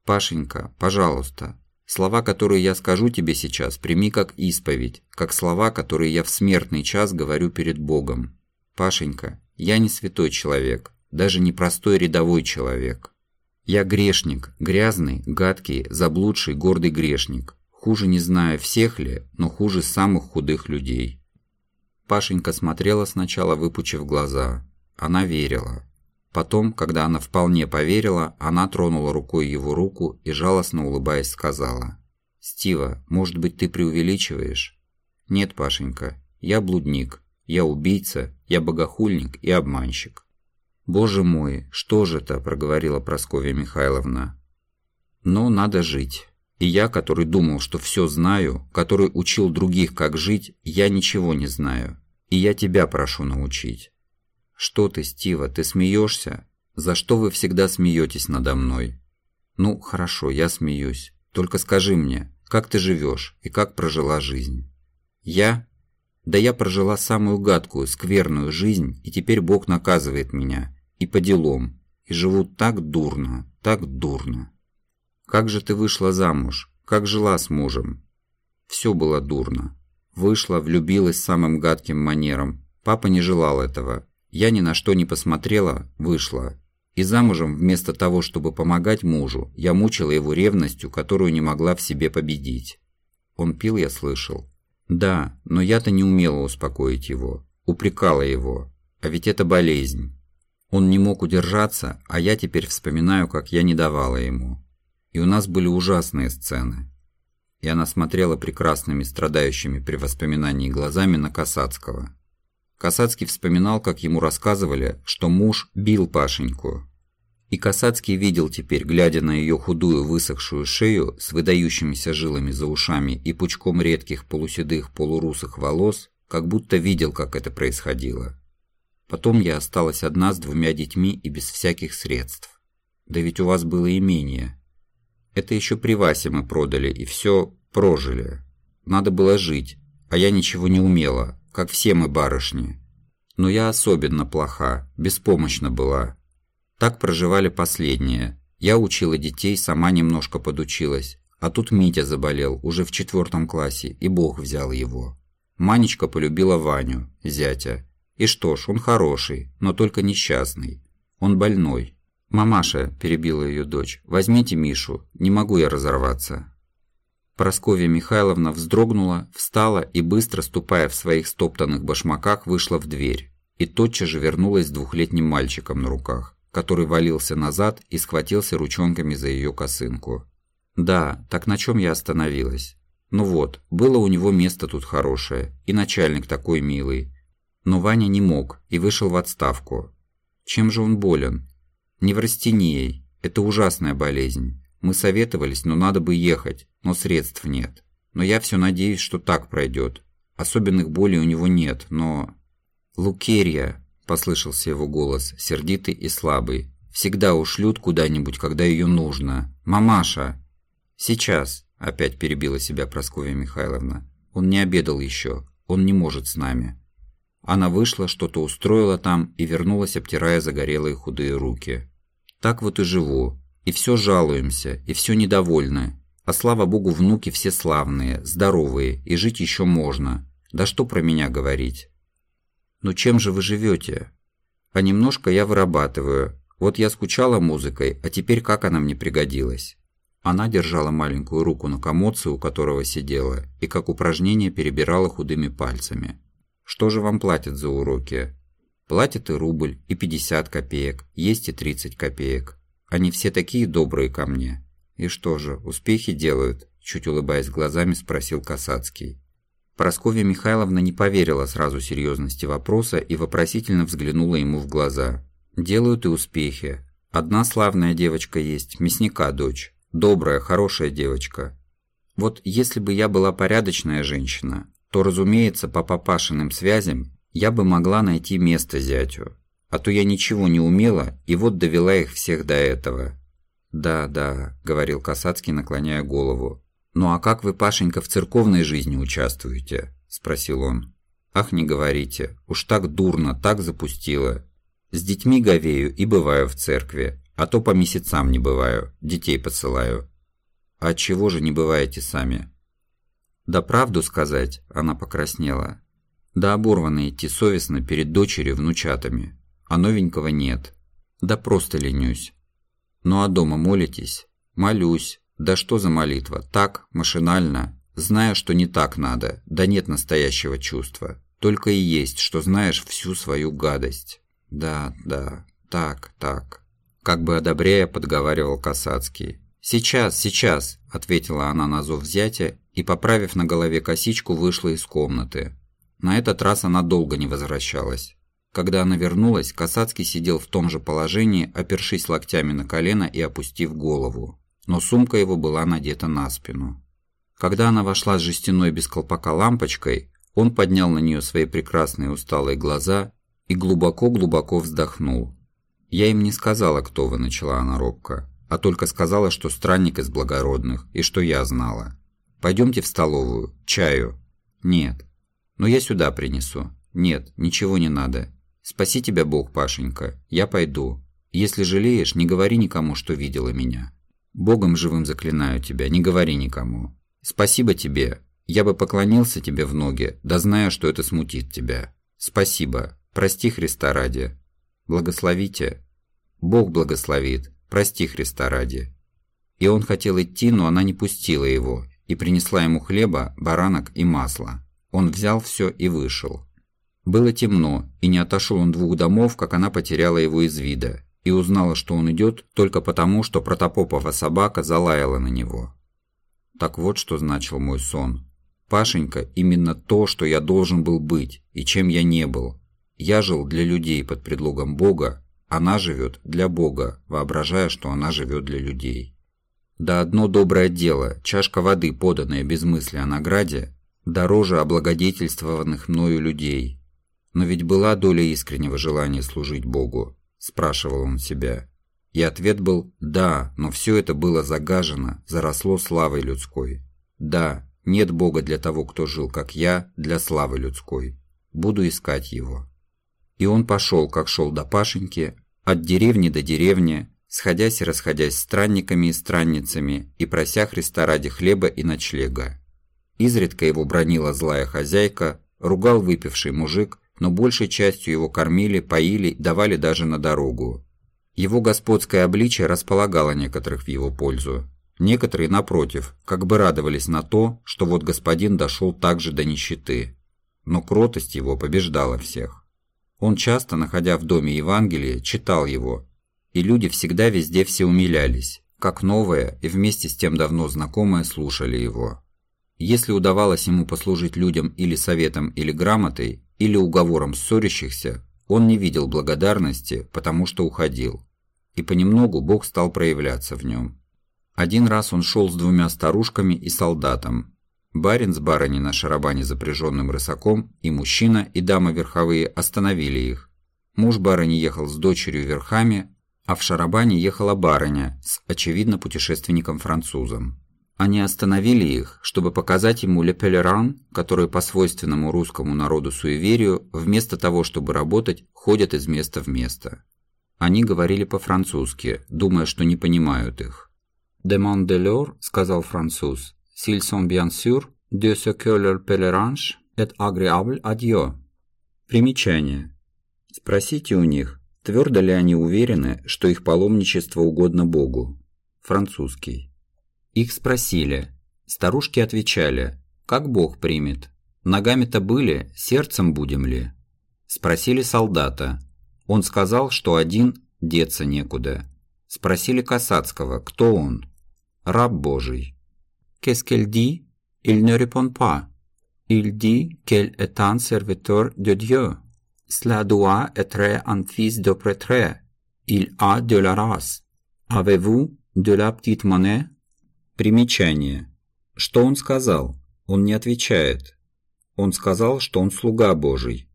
Пашенька, пожалуйста, слова, которые я скажу тебе сейчас, прими как исповедь, как слова, которые я в смертный час говорю перед Богом. Пашенька, я не святой человек, даже не простой рядовой человек. Я грешник, грязный, гадкий, заблудший, гордый грешник. Хуже не знаю всех ли, но хуже самых худых людей. Пашенька смотрела сначала, выпучив глаза. Она верила. Потом, когда она вполне поверила, она тронула рукой его руку и, жалостно улыбаясь, сказала. «Стива, может быть, ты преувеличиваешь?» «Нет, Пашенька, я блудник, я убийца, я богохульник и обманщик». «Боже мой, что же это?» – проговорила Прасковья Михайловна. «Но надо жить». И я, который думал, что все знаю, который учил других, как жить, я ничего не знаю. И я тебя прошу научить. Что ты, Стива, ты смеешься? За что вы всегда смеетесь надо мной? Ну, хорошо, я смеюсь. Только скажи мне, как ты живешь и как прожила жизнь? Я? Да я прожила самую гадкую, скверную жизнь, и теперь Бог наказывает меня. И по делам. И живу так дурно, так дурно. Как же ты вышла замуж? Как жила с мужем? Все было дурно. Вышла, влюбилась самым гадким манером. Папа не желал этого. Я ни на что не посмотрела, вышла. И замужем, вместо того, чтобы помогать мужу, я мучила его ревностью, которую не могла в себе победить. Он пил, я слышал. Да, но я-то не умела успокоить его. Упрекала его. А ведь это болезнь. Он не мог удержаться, а я теперь вспоминаю, как я не давала ему. И у нас были ужасные сцены. И она смотрела прекрасными, страдающими при воспоминании глазами на Касацкого. Касацкий вспоминал, как ему рассказывали, что муж бил Пашеньку. И Касацкий видел теперь, глядя на ее худую высохшую шею с выдающимися жилами за ушами и пучком редких полуседых полурусых волос, как будто видел, как это происходило. Потом я осталась одна с двумя детьми и без всяких средств. Да ведь у вас было имение. Это еще при Васе мы продали и все прожили. Надо было жить, а я ничего не умела, как все мы барышни. Но я особенно плоха, беспомощна была. Так проживали последние. Я учила детей, сама немножко подучилась. А тут Митя заболел, уже в четвертом классе, и Бог взял его. Манечка полюбила Ваню, зятя. И что ж, он хороший, но только несчастный. Он больной, «Мамаша», – перебила ее дочь, – «возьмите Мишу, не могу я разорваться». Просковья Михайловна вздрогнула, встала и, быстро ступая в своих стоптанных башмаках, вышла в дверь. И тотчас же вернулась с двухлетним мальчиком на руках, который валился назад и схватился ручонками за ее косынку. Да, так на чем я остановилась? Ну вот, было у него место тут хорошее, и начальник такой милый. Но Ваня не мог и вышел в отставку. Чем же он болен? Неврастенией. Это ужасная болезнь. Мы советовались, но надо бы ехать, но средств нет. Но я все надеюсь, что так пройдет. Особенных болей у него нет, но... «Лукерья!» – послышался его голос, сердитый и слабый. «Всегда ушлют куда-нибудь, когда ее нужно. Мамаша!» «Сейчас!» – опять перебила себя Прасковья Михайловна. «Он не обедал еще. Он не может с нами». Она вышла, что-то устроила там и вернулась, обтирая загорелые худые руки. «Так вот и живу. И все жалуемся, и все недовольны. А слава богу, внуки все славные, здоровые, и жить еще можно. Да что про меня говорить? Ну чем же вы живете? А немножко я вырабатываю. Вот я скучала музыкой, а теперь как она мне пригодилась? Она держала маленькую руку на комодце, у которого сидела, и как упражнение перебирала худыми пальцами. Что же вам платят за уроки? Платят и рубль, и 50 копеек, есть и 30 копеек. Они все такие добрые ко мне. И что же, успехи делают?» Чуть улыбаясь глазами, спросил Касацкий. Просковья Михайловна не поверила сразу серьезности вопроса и вопросительно взглянула ему в глаза. «Делают и успехи. Одна славная девочка есть, мясника дочь. Добрая, хорошая девочка. Вот если бы я была порядочная женщина, то, разумеется, по папашиным связям я бы могла найти место зятю. А то я ничего не умела, и вот довела их всех до этого». «Да, да», — говорил Касацкий, наклоняя голову. «Ну а как вы, Пашенька, в церковной жизни участвуете?» — спросил он. «Ах, не говорите, уж так дурно, так запустило. С детьми говею и бываю в церкви, а то по месяцам не бываю, детей посылаю». «А чего же не бываете сами?» «Да правду сказать», — она покраснела. «Да оборвано идти совестно перед дочерью внучатами а новенького нет. Да просто ленюсь. Ну а дома молитесь? Молюсь. Да что за молитва? Так, машинально, зная, что не так надо, да нет настоящего чувства. Только и есть, что знаешь всю свою гадость. Да, да, так, так. Как бы одобряя, подговаривал Касацкий. «Сейчас, сейчас», – ответила она на зов зятя и, поправив на голове косичку, вышла из комнаты. На этот раз она долго не возвращалась. Когда она вернулась, Касацкий сидел в том же положении, опершись локтями на колено и опустив голову. Но сумка его была надета на спину. Когда она вошла с жестяной без колпака лампочкой, он поднял на нее свои прекрасные усталые глаза и глубоко-глубоко вздохнул. «Я им не сказала, кто вы», – начала она робко, «а только сказала, что странник из благородных, и что я знала. Пойдемте в столовую, чаю». «Нет». «Но я сюда принесу». «Нет, ничего не надо. «Спаси тебя Бог, Пашенька, я пойду. Если жалеешь, не говори никому, что видела меня. Богом живым заклинаю тебя, не говори никому. Спасибо тебе. Я бы поклонился тебе в ноги, да зная, что это смутит тебя. Спасибо. Прости Христа ради. Благословите. Бог благословит. Прости Христа ради». И он хотел идти, но она не пустила его и принесла ему хлеба, баранок и масло. Он взял все и вышел. Было темно, и не отошел он двух домов, как она потеряла его из вида, и узнала, что он идет только потому, что протопопова собака залаяла на него. Так вот, что значил мой сон. Пашенька – именно то, что я должен был быть, и чем я не был. Я жил для людей под предлогом Бога, она живет для Бога, воображая, что она живет для людей. Да одно доброе дело, чашка воды, поданная без мысли о награде, дороже облагодетельствованных мною людей – но ведь была доля искреннего желания служить Богу, спрашивал он себя. И ответ был «да», но все это было загажено, заросло славой людской. «Да, нет Бога для того, кто жил, как я, для славы людской. Буду искать его». И он пошел, как шел до Пашеньки, от деревни до деревни, сходясь и расходясь странниками и странницами и прося Христа ради хлеба и ночлега. Изредка его бронила злая хозяйка, ругал выпивший мужик, но большей частью его кормили, поили, давали даже на дорогу. Его господское обличие располагало некоторых в его пользу. Некоторые, напротив, как бы радовались на то, что вот господин дошел также до нищеты. Но кротость его побеждала всех. Он часто, находя в доме Евангелие, читал его, и люди всегда везде все умилялись, как новое и вместе с тем давно знакомое слушали его. Если удавалось ему послужить людям или советом, или грамотой, или уговором ссорящихся, он не видел благодарности, потому что уходил. И понемногу Бог стал проявляться в нем. Один раз он шел с двумя старушками и солдатом. Барин с барыней на шарабане запряженным рысаком, и мужчина, и дама верховые остановили их. Муж барыни ехал с дочерью верхами, а в шарабане ехала барыня с, очевидно, путешественником-французом. Они остановили их, чтобы показать ему Ле Пелеран, который по свойственному русскому народу суеверию, вместо того, чтобы работать, ходят из места в место. Они говорили по-французски, думая, что не понимают их. «Demande-leur», — сказал француз, «s'ils sont bien sûrs de ce que leur pèlerinage est agréable à Dieu». Примечание. Спросите у них, твердо ли они уверены, что их паломничество угодно Богу. Французский. Их спросили. Старушки отвечали, как Бог примет. Ногами-то были, сердцем будем ли? Спросили солдата. Он сказал, что один деться некуда. Спросили Касацкого, кто он? Раб Божий. Qu'est-ce dit? Il ne répond pas. Il dit qu'elle est un serviteur de Dieu. Cela doit être un fils de prêtre. Il a de la race. Avez-vous de la petite monnaie? Примечание. Что он сказал? Он не отвечает. Он сказал, что он слуга Божий.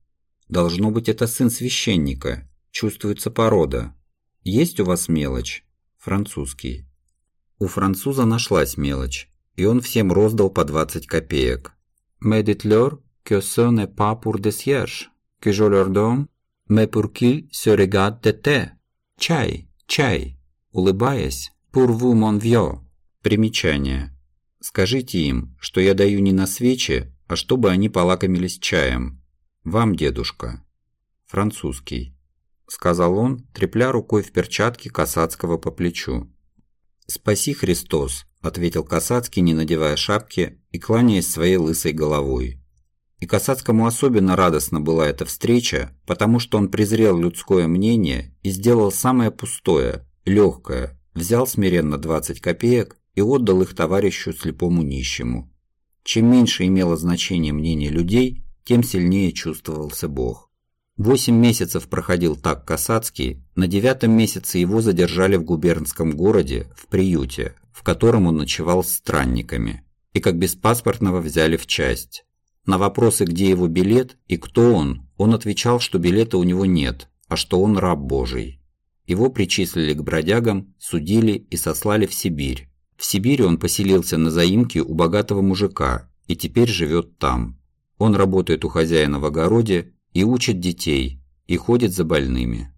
Должно быть, это сын священника. Чувствуется порода. Есть у вас мелочь? Французский. У француза нашлась мелочь, и он всем роздал по 20 копеек. «Mais dites-leur que ce n'est pas pour des cierges, que je leur donne, mais pour qu'ils se. Чай, чай!» Улыбаясь, «Pour vous, mon vieux!» Примечание. Скажите им, что я даю не на свечи, а чтобы они полакомились чаем. Вам, дедушка. Французский. Сказал он, трепля рукой в перчатке Касацкого по плечу. «Спаси Христос», — ответил Касацкий, не надевая шапки и кланяясь своей лысой головой. И Касацкому особенно радостна была эта встреча, потому что он презрел людское мнение и сделал самое пустое, легкое, взял смиренно 20 копеек и отдал их товарищу слепому нищему. Чем меньше имело значение мнение людей, тем сильнее чувствовался Бог. Восемь месяцев проходил так Касацкий, на девятом месяце его задержали в губернском городе, в приюте, в котором он ночевал с странниками, и как беспаспортного взяли в часть. На вопросы, где его билет и кто он, он отвечал, что билета у него нет, а что он раб Божий. Его причислили к бродягам, судили и сослали в Сибирь, в Сибири он поселился на заимке у богатого мужика и теперь живет там. Он работает у хозяина в огороде и учит детей, и ходит за больными.